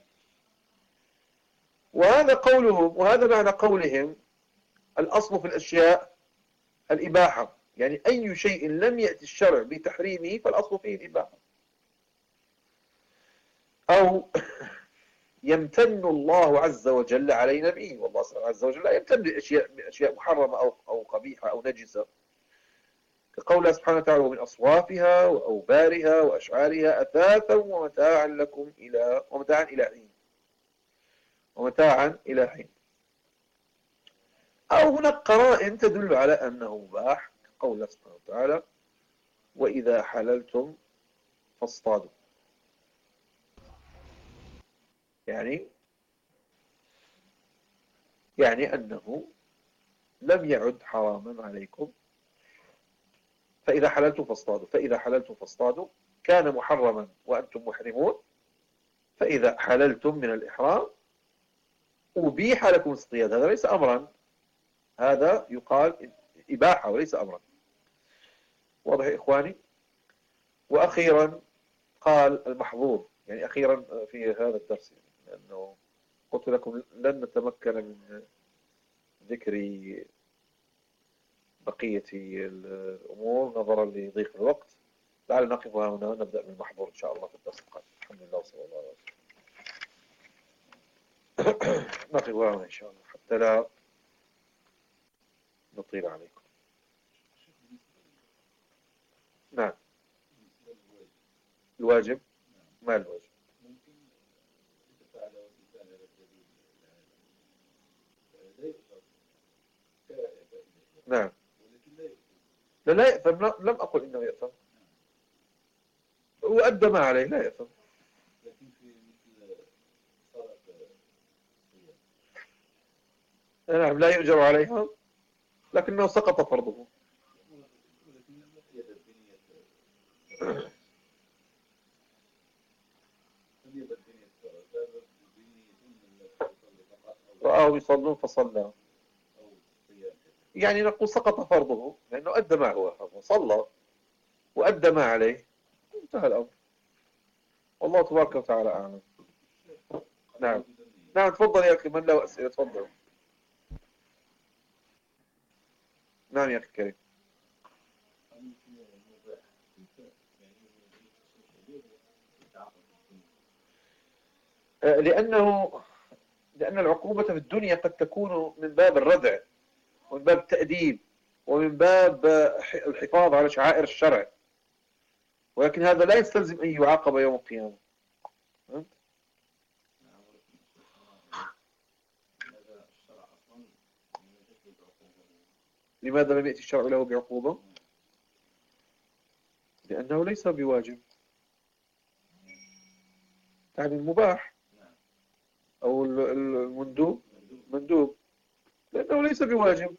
وهذا قولهم وهذا معنى قولهم الأصل في الأشياء الإباحة. يعني أي شيء لم يأتي الشرع بتحريمه فالأصل فيه الإباحة. أو يمتن الله عز وجل علينا به والله عز وجل لا يمتن بأشياء, بأشياء محرمة أو, أو قبيحة أو نجسة. كقول سبحانه وتعالى ومن أصوافها وأوبارها وأشعارها أثاثا ومتاعا لكم إلى ومتاعا إلى حين. ومتاعا إلى حين. أو هناك قرائن تدل على أنه مباح قول سبحانه وتعالى وإذا حللتم فاصطادوا. يعني يعني أنه لم يعد حراما عليكم. فإذا حللتم فاصطادوا. فإذا حللتم فاصطادوا. كان محرما وأنتم محرمون. فإذا حللتم من الإحرام أبيح لكم الصياد هذا ليس أمرا. هذا يقال إباحة وليس أمرا. واضح إخواني؟ وأخيرا قال المحظوظ يعني أخيرا في هذا الدرس لأنه قلت لكم لن نتمكن من ذكر بقية الأمور نظرا لضيق الوقت. لعل نقف هنا ونبدأ المحظور إن شاء الله في الدرس القادم. الحمد لله وصلى الله عليه وسلم نقف هنا إن شاء الله حتى لا نطيل عليكم. نعم. الواجب؟ ما الواجب؟ نعم. لا لا يأثم. لم أقل إنه يأثم. هو أدى ما عليه لا يأثم. نعم لا يؤجر عليها لكنه سقط فرضه. رآه يصلون فصلى. يعني نقول سقط فرضه لأنه أدى ما هو صلى وأدى ما عليه. انتهى الأمر. والله تبارك وتعالى أعلم. نعم. نعم تفضل يا أخي من له أسئلة؟ تفضل. نعم يا أخي كريم لأنه لأن العقوبة في الدنيا قد تكون من باب الردع ومن باب التأديب ومن باب الحفاظ على شعائر الشرع. ولكن هذا لا يستلزم أن يعاقب يوم القيامة. لماذا لم يأتي الشرع له بعقوبة؟ لأنه ليس بواجب. يعني المباح أو المندوب مندوب. لأنه ليس بواجب.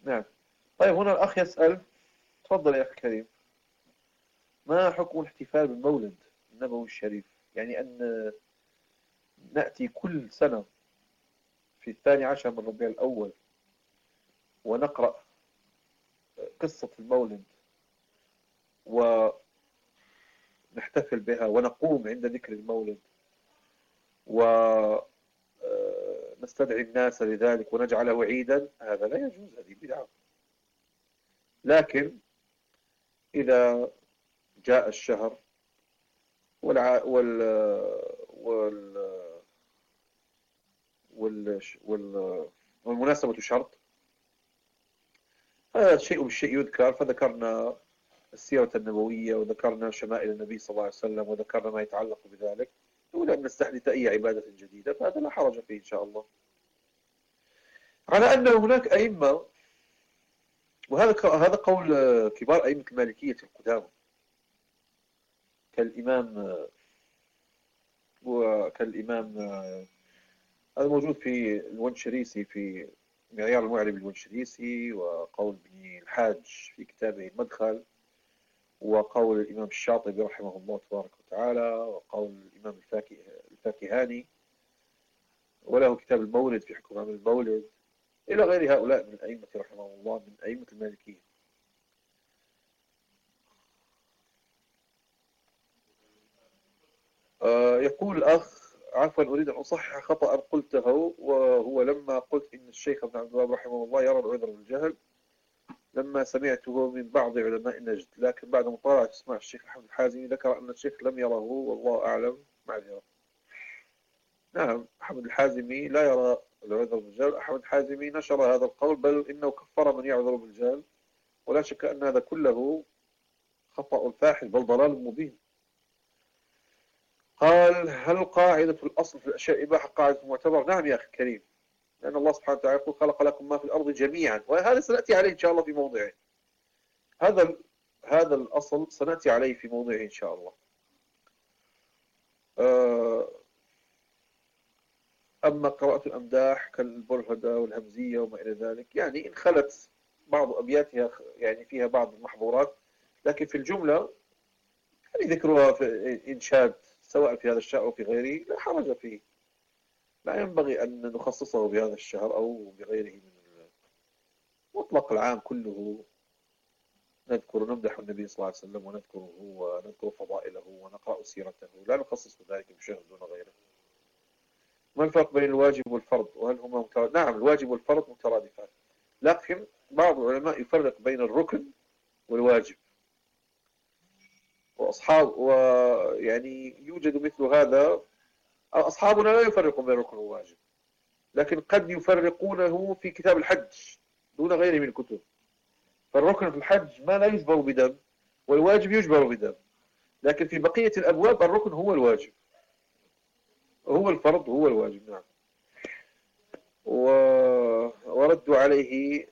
نعم. طيب هنا الأخ يسأل تفضل يا أخي كريم ما حكم الاحتفال بالمولد النبوي الشريف؟ يعني أن نأتي كل سنة في الثاني عشر من ربيع الأول ونقرأ قصة المولد ونحتفل بها ونقوم عند ذكر المولد ونستدعي آه، الناس لذلك ونجعله عيدا. هذا لا يجوز هذه بدعة. لكن إذا جاء الشهر والع... وال... وال... وال... وال... والمناسبة شرط شيء بالشيء يذكر فذكرنا السيرة النبوية وذكرنا شمائل النبي صلى الله عليه وسلم وذكرنا ما يتعلق بذلك. دون أن نستحدث أي عبادة جديدة فهذا لا حرج فيه إن شاء الله. على أن هناك أئمة وهذا هذا قول كبار أئمة المالكية القدامى. كالإمام وكالإمام هذا موجود في الونشريسي في معيار المعرب المنشريسي وقول ابن الحاج في كتابه المدخل وقول الإمام الشاطبي رحمه الله تبارك وتعالى وقول الإمام الفاكهاني وله كتاب المولد في حكم عمل المولد إلى غير هؤلاء من الأئمة رحمه الله من أئمة المالكية. آه، يقول الأخ عفوا أريد أن أصحح خطأ قلته وهو لما قلت إن الشيخ ابن عبد الله رحمه الله يرى العذر بالجهل لما سمعته من بعض علماء نجد لكن بعد مطالعة إسماع الشيخ أحمد الحازمي ذكر أن الشيخ لم يره والله أعلم معذرة نعم أحمد الحازمي لا يرى العذر بالجهل أحمد الحازمي نشر هذا القول بل إنه كفر من يعذر بالجهل. ولا شك أن هذا كله خطأ فاحش بل ضلال مبين. قال هل قاعدة الأصل في الأشياء إباحة قاعدة معتبر نعم يا أخي الكريم. لأن الله سبحانه وتعالى يقول خلق لكم ما في الأرض جميعا. وهذا سنأتي عليه إن شاء الله في موضعه. هذا هذا الأصل سنأتي عليه في موضعه إن شاء الله. آه، أما قراءة الأمداح كالبرهدة والهمزية وما إلى ذلك يعني إن خلت بعض أبياتها يعني فيها بعض المحظورات لكن في الجملة يعني ذكرها في إنشاد سواء في هذا الشهر أو في غيره لا حرج فيه. لا ينبغي أن نخصصه بهذا الشهر أو بغيره من مطلق العام كله. نذكر نمدح النبي صلى الله عليه وسلم ونذكره ونذكر فضائله ونقرأ سيرته. لا نخصص ذلك بشهر دون غيره. ما الفرق بين الواجب والفرض؟ وهل هما مترادفان نعم الواجب والفرض مترادفان. لكن بعض العلماء يفرق بين الركن والواجب. وأصحاب ويعني يوجد مثل هذا. أصحابنا لا يفرقون بين الركن والواجب لكن قد يفرقونه في كتاب الحج دون غيره من الكتب. فالركن في الحج ما لا يجبر بدم والواجب يجبر بدم. لكن في بقية الأبواب الركن هو الواجب. هو الفرض هو الواجب نعم. وردوا عليه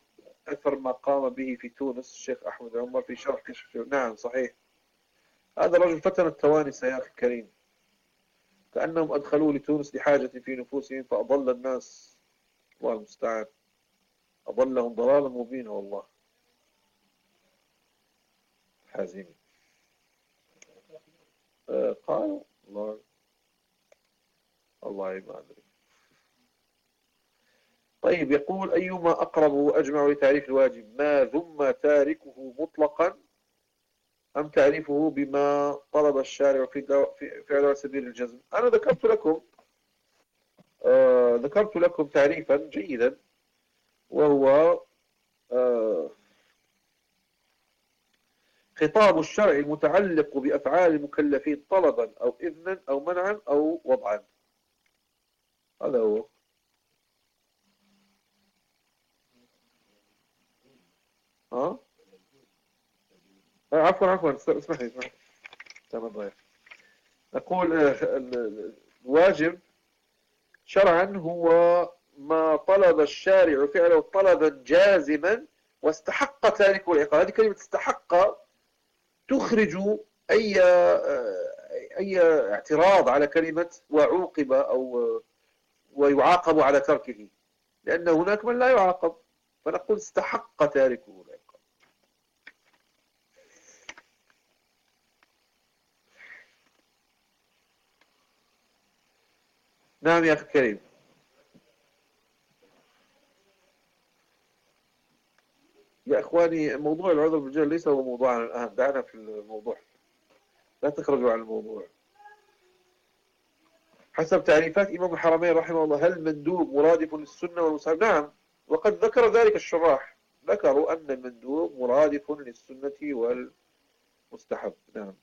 أثر ما قام به في تونس الشيخ أحمد عمر في شرح كشف نعم صحيح. هذا الرجل فتن التوانس يا أخي الكريم. كأنهم أدخلوه لتونس لحاجة في نفوسهم فأضل الناس. الله المستعان. أضلهم ضلالا مبينا والله. حازمي. آه قالوا الله. الله ما أدري طيب يقول أيما أقرب وأجمع لتعريف الواجب ما ذم تاركه مطلقا؟ أم تعريفه بما طلب الشارع في في على سبيل الجزم؟ أنا ذكرت لكم آه ذكرت لكم تعريفا جيدا وهو آه خطاب الشرع المتعلق بأفعال المكلفين طلبا أو إذنا أو منعا أو وضعا. هذا هو. ها؟ عفوا عفوا اسمح لي اسمح لي تمام نقول آه، الواجب شرعا هو ما طلب الشارع فعله طلبا جازما واستحق تاركه العقاب هذه كلمة استحق تخرج أي آه، أي اعتراض على كلمة وعوقب أو ويعاقب على تركه لأن هناك من لا يعاقب. فنقول استحق تاركه. نعم يا أخي الكريم. يا إخواني موضوع العذر بالجهل ليس هو موضوعنا الآن دعنا في الموضوع. لا تخرجوا عن الموضوع. حسب تعريفات إمام الحرمين رحمه الله هل المندوب مرادف للسنة والمستحب نعم وقد ذكر ذلك الشراح. ذكروا أن المندوب مرادف للسنة والمستحب. نعم.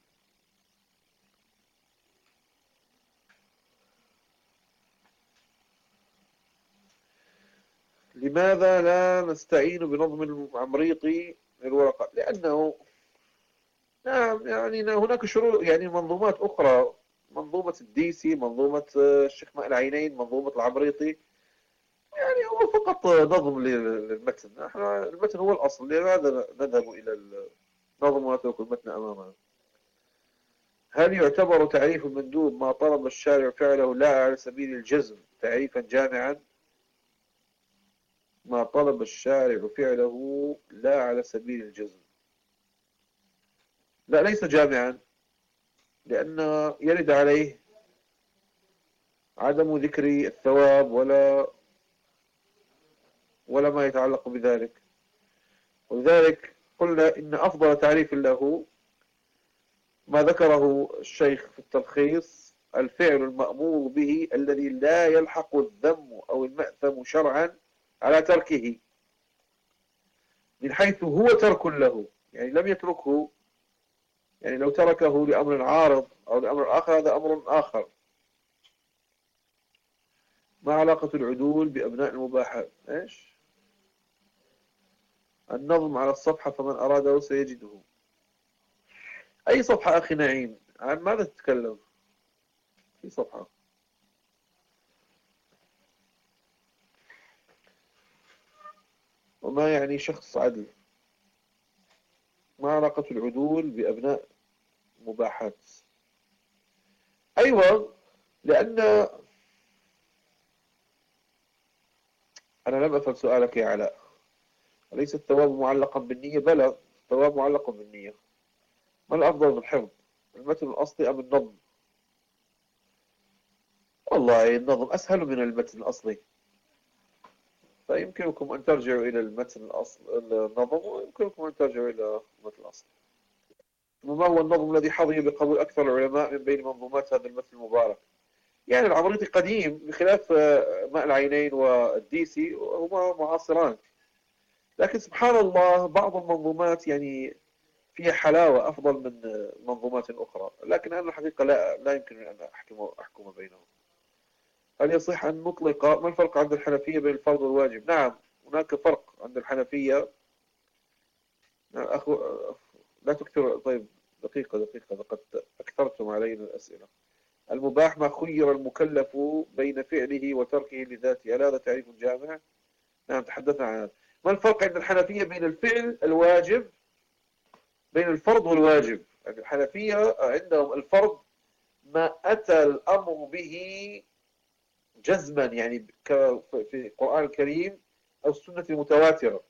لماذا لا نستعين بنظم العمريطي للورقات لأنه نعم يعني هناك شروط يعني منظومات أخرى منظومة الديسي منظومة الشيخ ماء العينين منظومة العمريطي يعني هو فقط نظم للمتن. إحنا المتن هو الأصل. لماذا نذهب إلى النظم ونترك المتن أمامنا؟ هل يعتبر تعريف المندوب ما طلب الشارع فعله لا على سبيل الجزم تعريفا جامعا؟ ما طلب الشارع فعله لا على سبيل الجزم. لا ليس جامعا لأن يرد عليه عدم ذكر الثواب ولا ولا ما يتعلق بذلك. ولذلك قلنا إن أفضل تعريف له ما ذكره الشيخ في التلخيص الفعل المأمور به الذي لا يلحق الذم أو المأثم شرعا على تركه من حيث هو ترك له يعني لم يتركه يعني لو تركه لأمر عارض أو لأمر آخر هذا أمر آخر. ما علاقة العدول بأبناء المباحات؟ إيش؟ النظم على الصفحة فمن أراده سيجده. أي صفحة أخي نعيم؟ عن ماذا تتكلم؟ في صفحة. وما يعني شخص عدل. ما علاقة العدول بأبناء مباحات. أيوة لأن أنا لم أفهم سؤالك يا علاء. أليس الثواب معلقا بالنية؟ بلى الثواب معلق بالنية. ما الأفضل من الحفظ المتن الأصلي أم النظم؟ والله النظم أسهل من المتن الأصلي. فيمكنكم أن ترجعوا إلى المتن الأصل النظم ويمكنكم أن ترجعوا إلى المتن الأصلي وما هو النظم الذي حظي بقبول أكثر العلماء من بين منظومات هذا المتن المبارك. يعني العمريطي قديم بخلاف ماء العينين والديسي هما معاصران. لكن سبحان الله بعض المنظومات يعني فيها حلاوة أفضل من منظومات أخرى. لكن أنا الحقيقة لا, لا يمكن أن أحكم, أحكم بينهم. هل يصح أن نطلق ما الفرق عند الحنفية بين الفرض والواجب؟ نعم هناك فرق عند الحنفية. أخو لا تكثر طيب دقيقة دقيقة لقد أكثرتم علينا الأسئلة. المباح ما خير المكلف بين فعله وتركه لذاته؟ هل هذا تعريف جامع؟ نعم تحدثنا عن هذا. ما الفرق عند الحنفية بين الفعل الواجب بين الفرض والواجب؟ الحنفية عندهم الفرض ما أتى الأمر به جزما يعني في القرآن الكريم أو السنة المتواترة.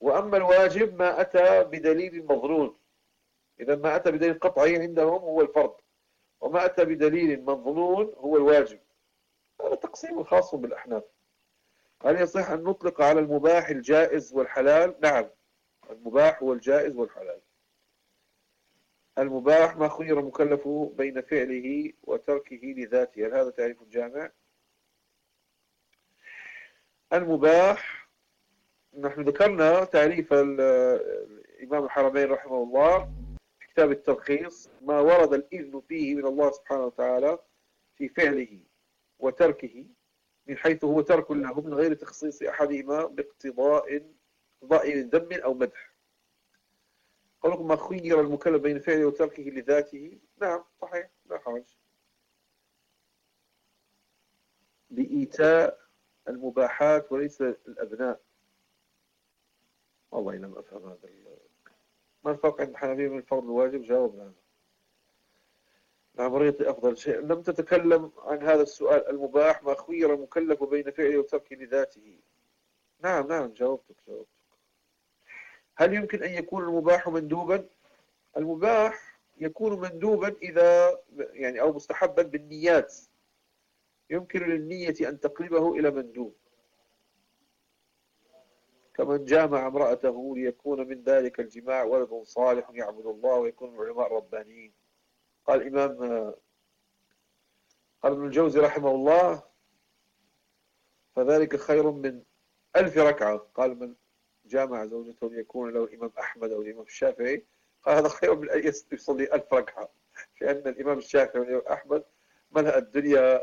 وأما الواجب ما أتى بدليل مظنون. إذا ما أتى بدليل قطعي عندهم هو الفرض. وما أتى بدليل مظنون هو الواجب. هذا تقسيم خاص بالأحناف. هل يصح أن نطلق على المباح الجائز والحلال؟ نعم المباح هو الجائز والحلال. المباح ما خير مكلف بين فعله وتركه لذاته. هل هذا تعريف جامع؟ المباح نحن ذكرنا تعريف الإمام الحرمين رحمه الله في كتاب الترخيص ما ورد الإذن فيه من الله سبحانه وتعالى في فعله وتركه من حيث هو ترك له من غير تخصيص أحدهما باقتضاء اقتضاء ذم أو مدح. قالوا ما خير المكلف بين فعله وتركه لذاته؟ نعم صحيح لا حرج. بإيتاء المباحات وليس الأبناء. والله لم أفهم هذا ما الفرق عند الحنفية من الفرض الواجب؟ جاوب هذا. العمرية أفضل شيء. لم تتكلم عن هذا السؤال المباح ما خير المكلف بين فعله وتركه لذاته. نعم نعم جاوبتك جاوبتك. هل يمكن أن يكون المباح مندوبا؟ المباح يكون مندوبا إذا يعني أو مستحبا بالنيات. يمكن للنية أن تقلبه إلى مندوب. كمن جامع امرأته ليكون من ذلك الجماع ولد صالح يعبد الله ويكون العلماء ربانيين قال الإمام قال ابن الجوزي رحمه الله فذلك خير من ألف ركعة. قال من جامع زوجته ليكون له الإمام أحمد أو الإمام الشافعي. قال هذا خير من أن يصلي ألف ركعة لأن الإمام الشافعي والإمام أحمد ملأ الدنيا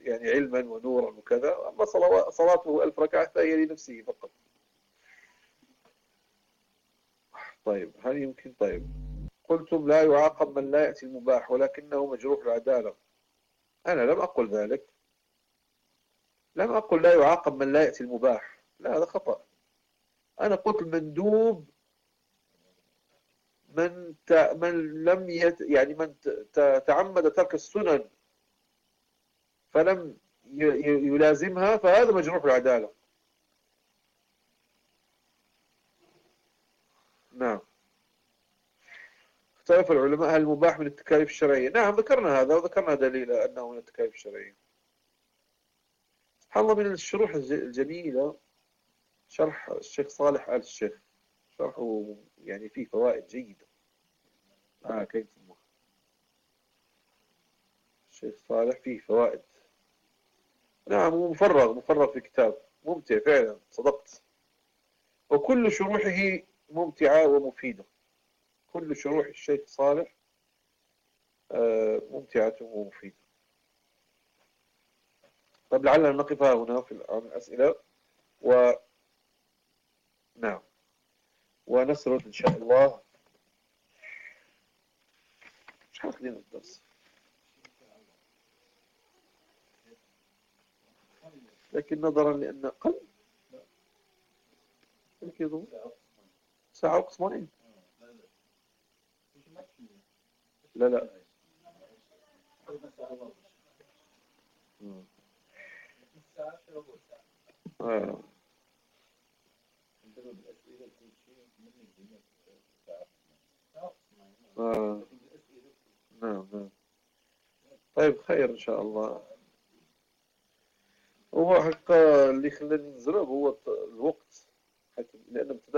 يعني علما ونورا وكذا أما صلاته ألف ركعة فهي لنفسه فقط. طيب هل يمكن؟ طيب. قلتم لا يعاقب من لا يأتي المباح ولكنه مجروح العدالة. أنا لم أقل ذلك. لم أقل لا يعاقب من لا يأتي المباح. لا هذا خطأ. أنا قلت المندوب من ت... من لم يت... يعني من ت... تعمد ترك السنن فلم يلازمها فهذا مجروح العدالة نعم. اختلف العلماء هل المباح من التكاليف الشرعية؟ نعم ذكرنا هذا وذكرنا دليل أنه من التكاليف الشرعية. حظا من الشروح الجميلة شرح الشيخ صالح آل الشيخ. شرحه يعني فيه فوائد جيدة. آه كيف؟ الشيخ صالح فيه فوائد. نعم مفرغ مفرغ في كتاب ممتع فعلا صدقت. وكل شروحه ممتعة ومفيدة. كل شروح الشيخ صالح آه، ممتعة ومفيدة. طيب لعلنا نقف هنا في الأسئلة. و نعم. ونسرد إن شاء الله. مش هاخدين الدرس. لكن نظرا لأن قل. ساعة وقسمين. لا لا. آه. آه. نعم نعم. طيب خير إن شاء الله. هو حقا اللي خلاني نزرب هو الوقت لأن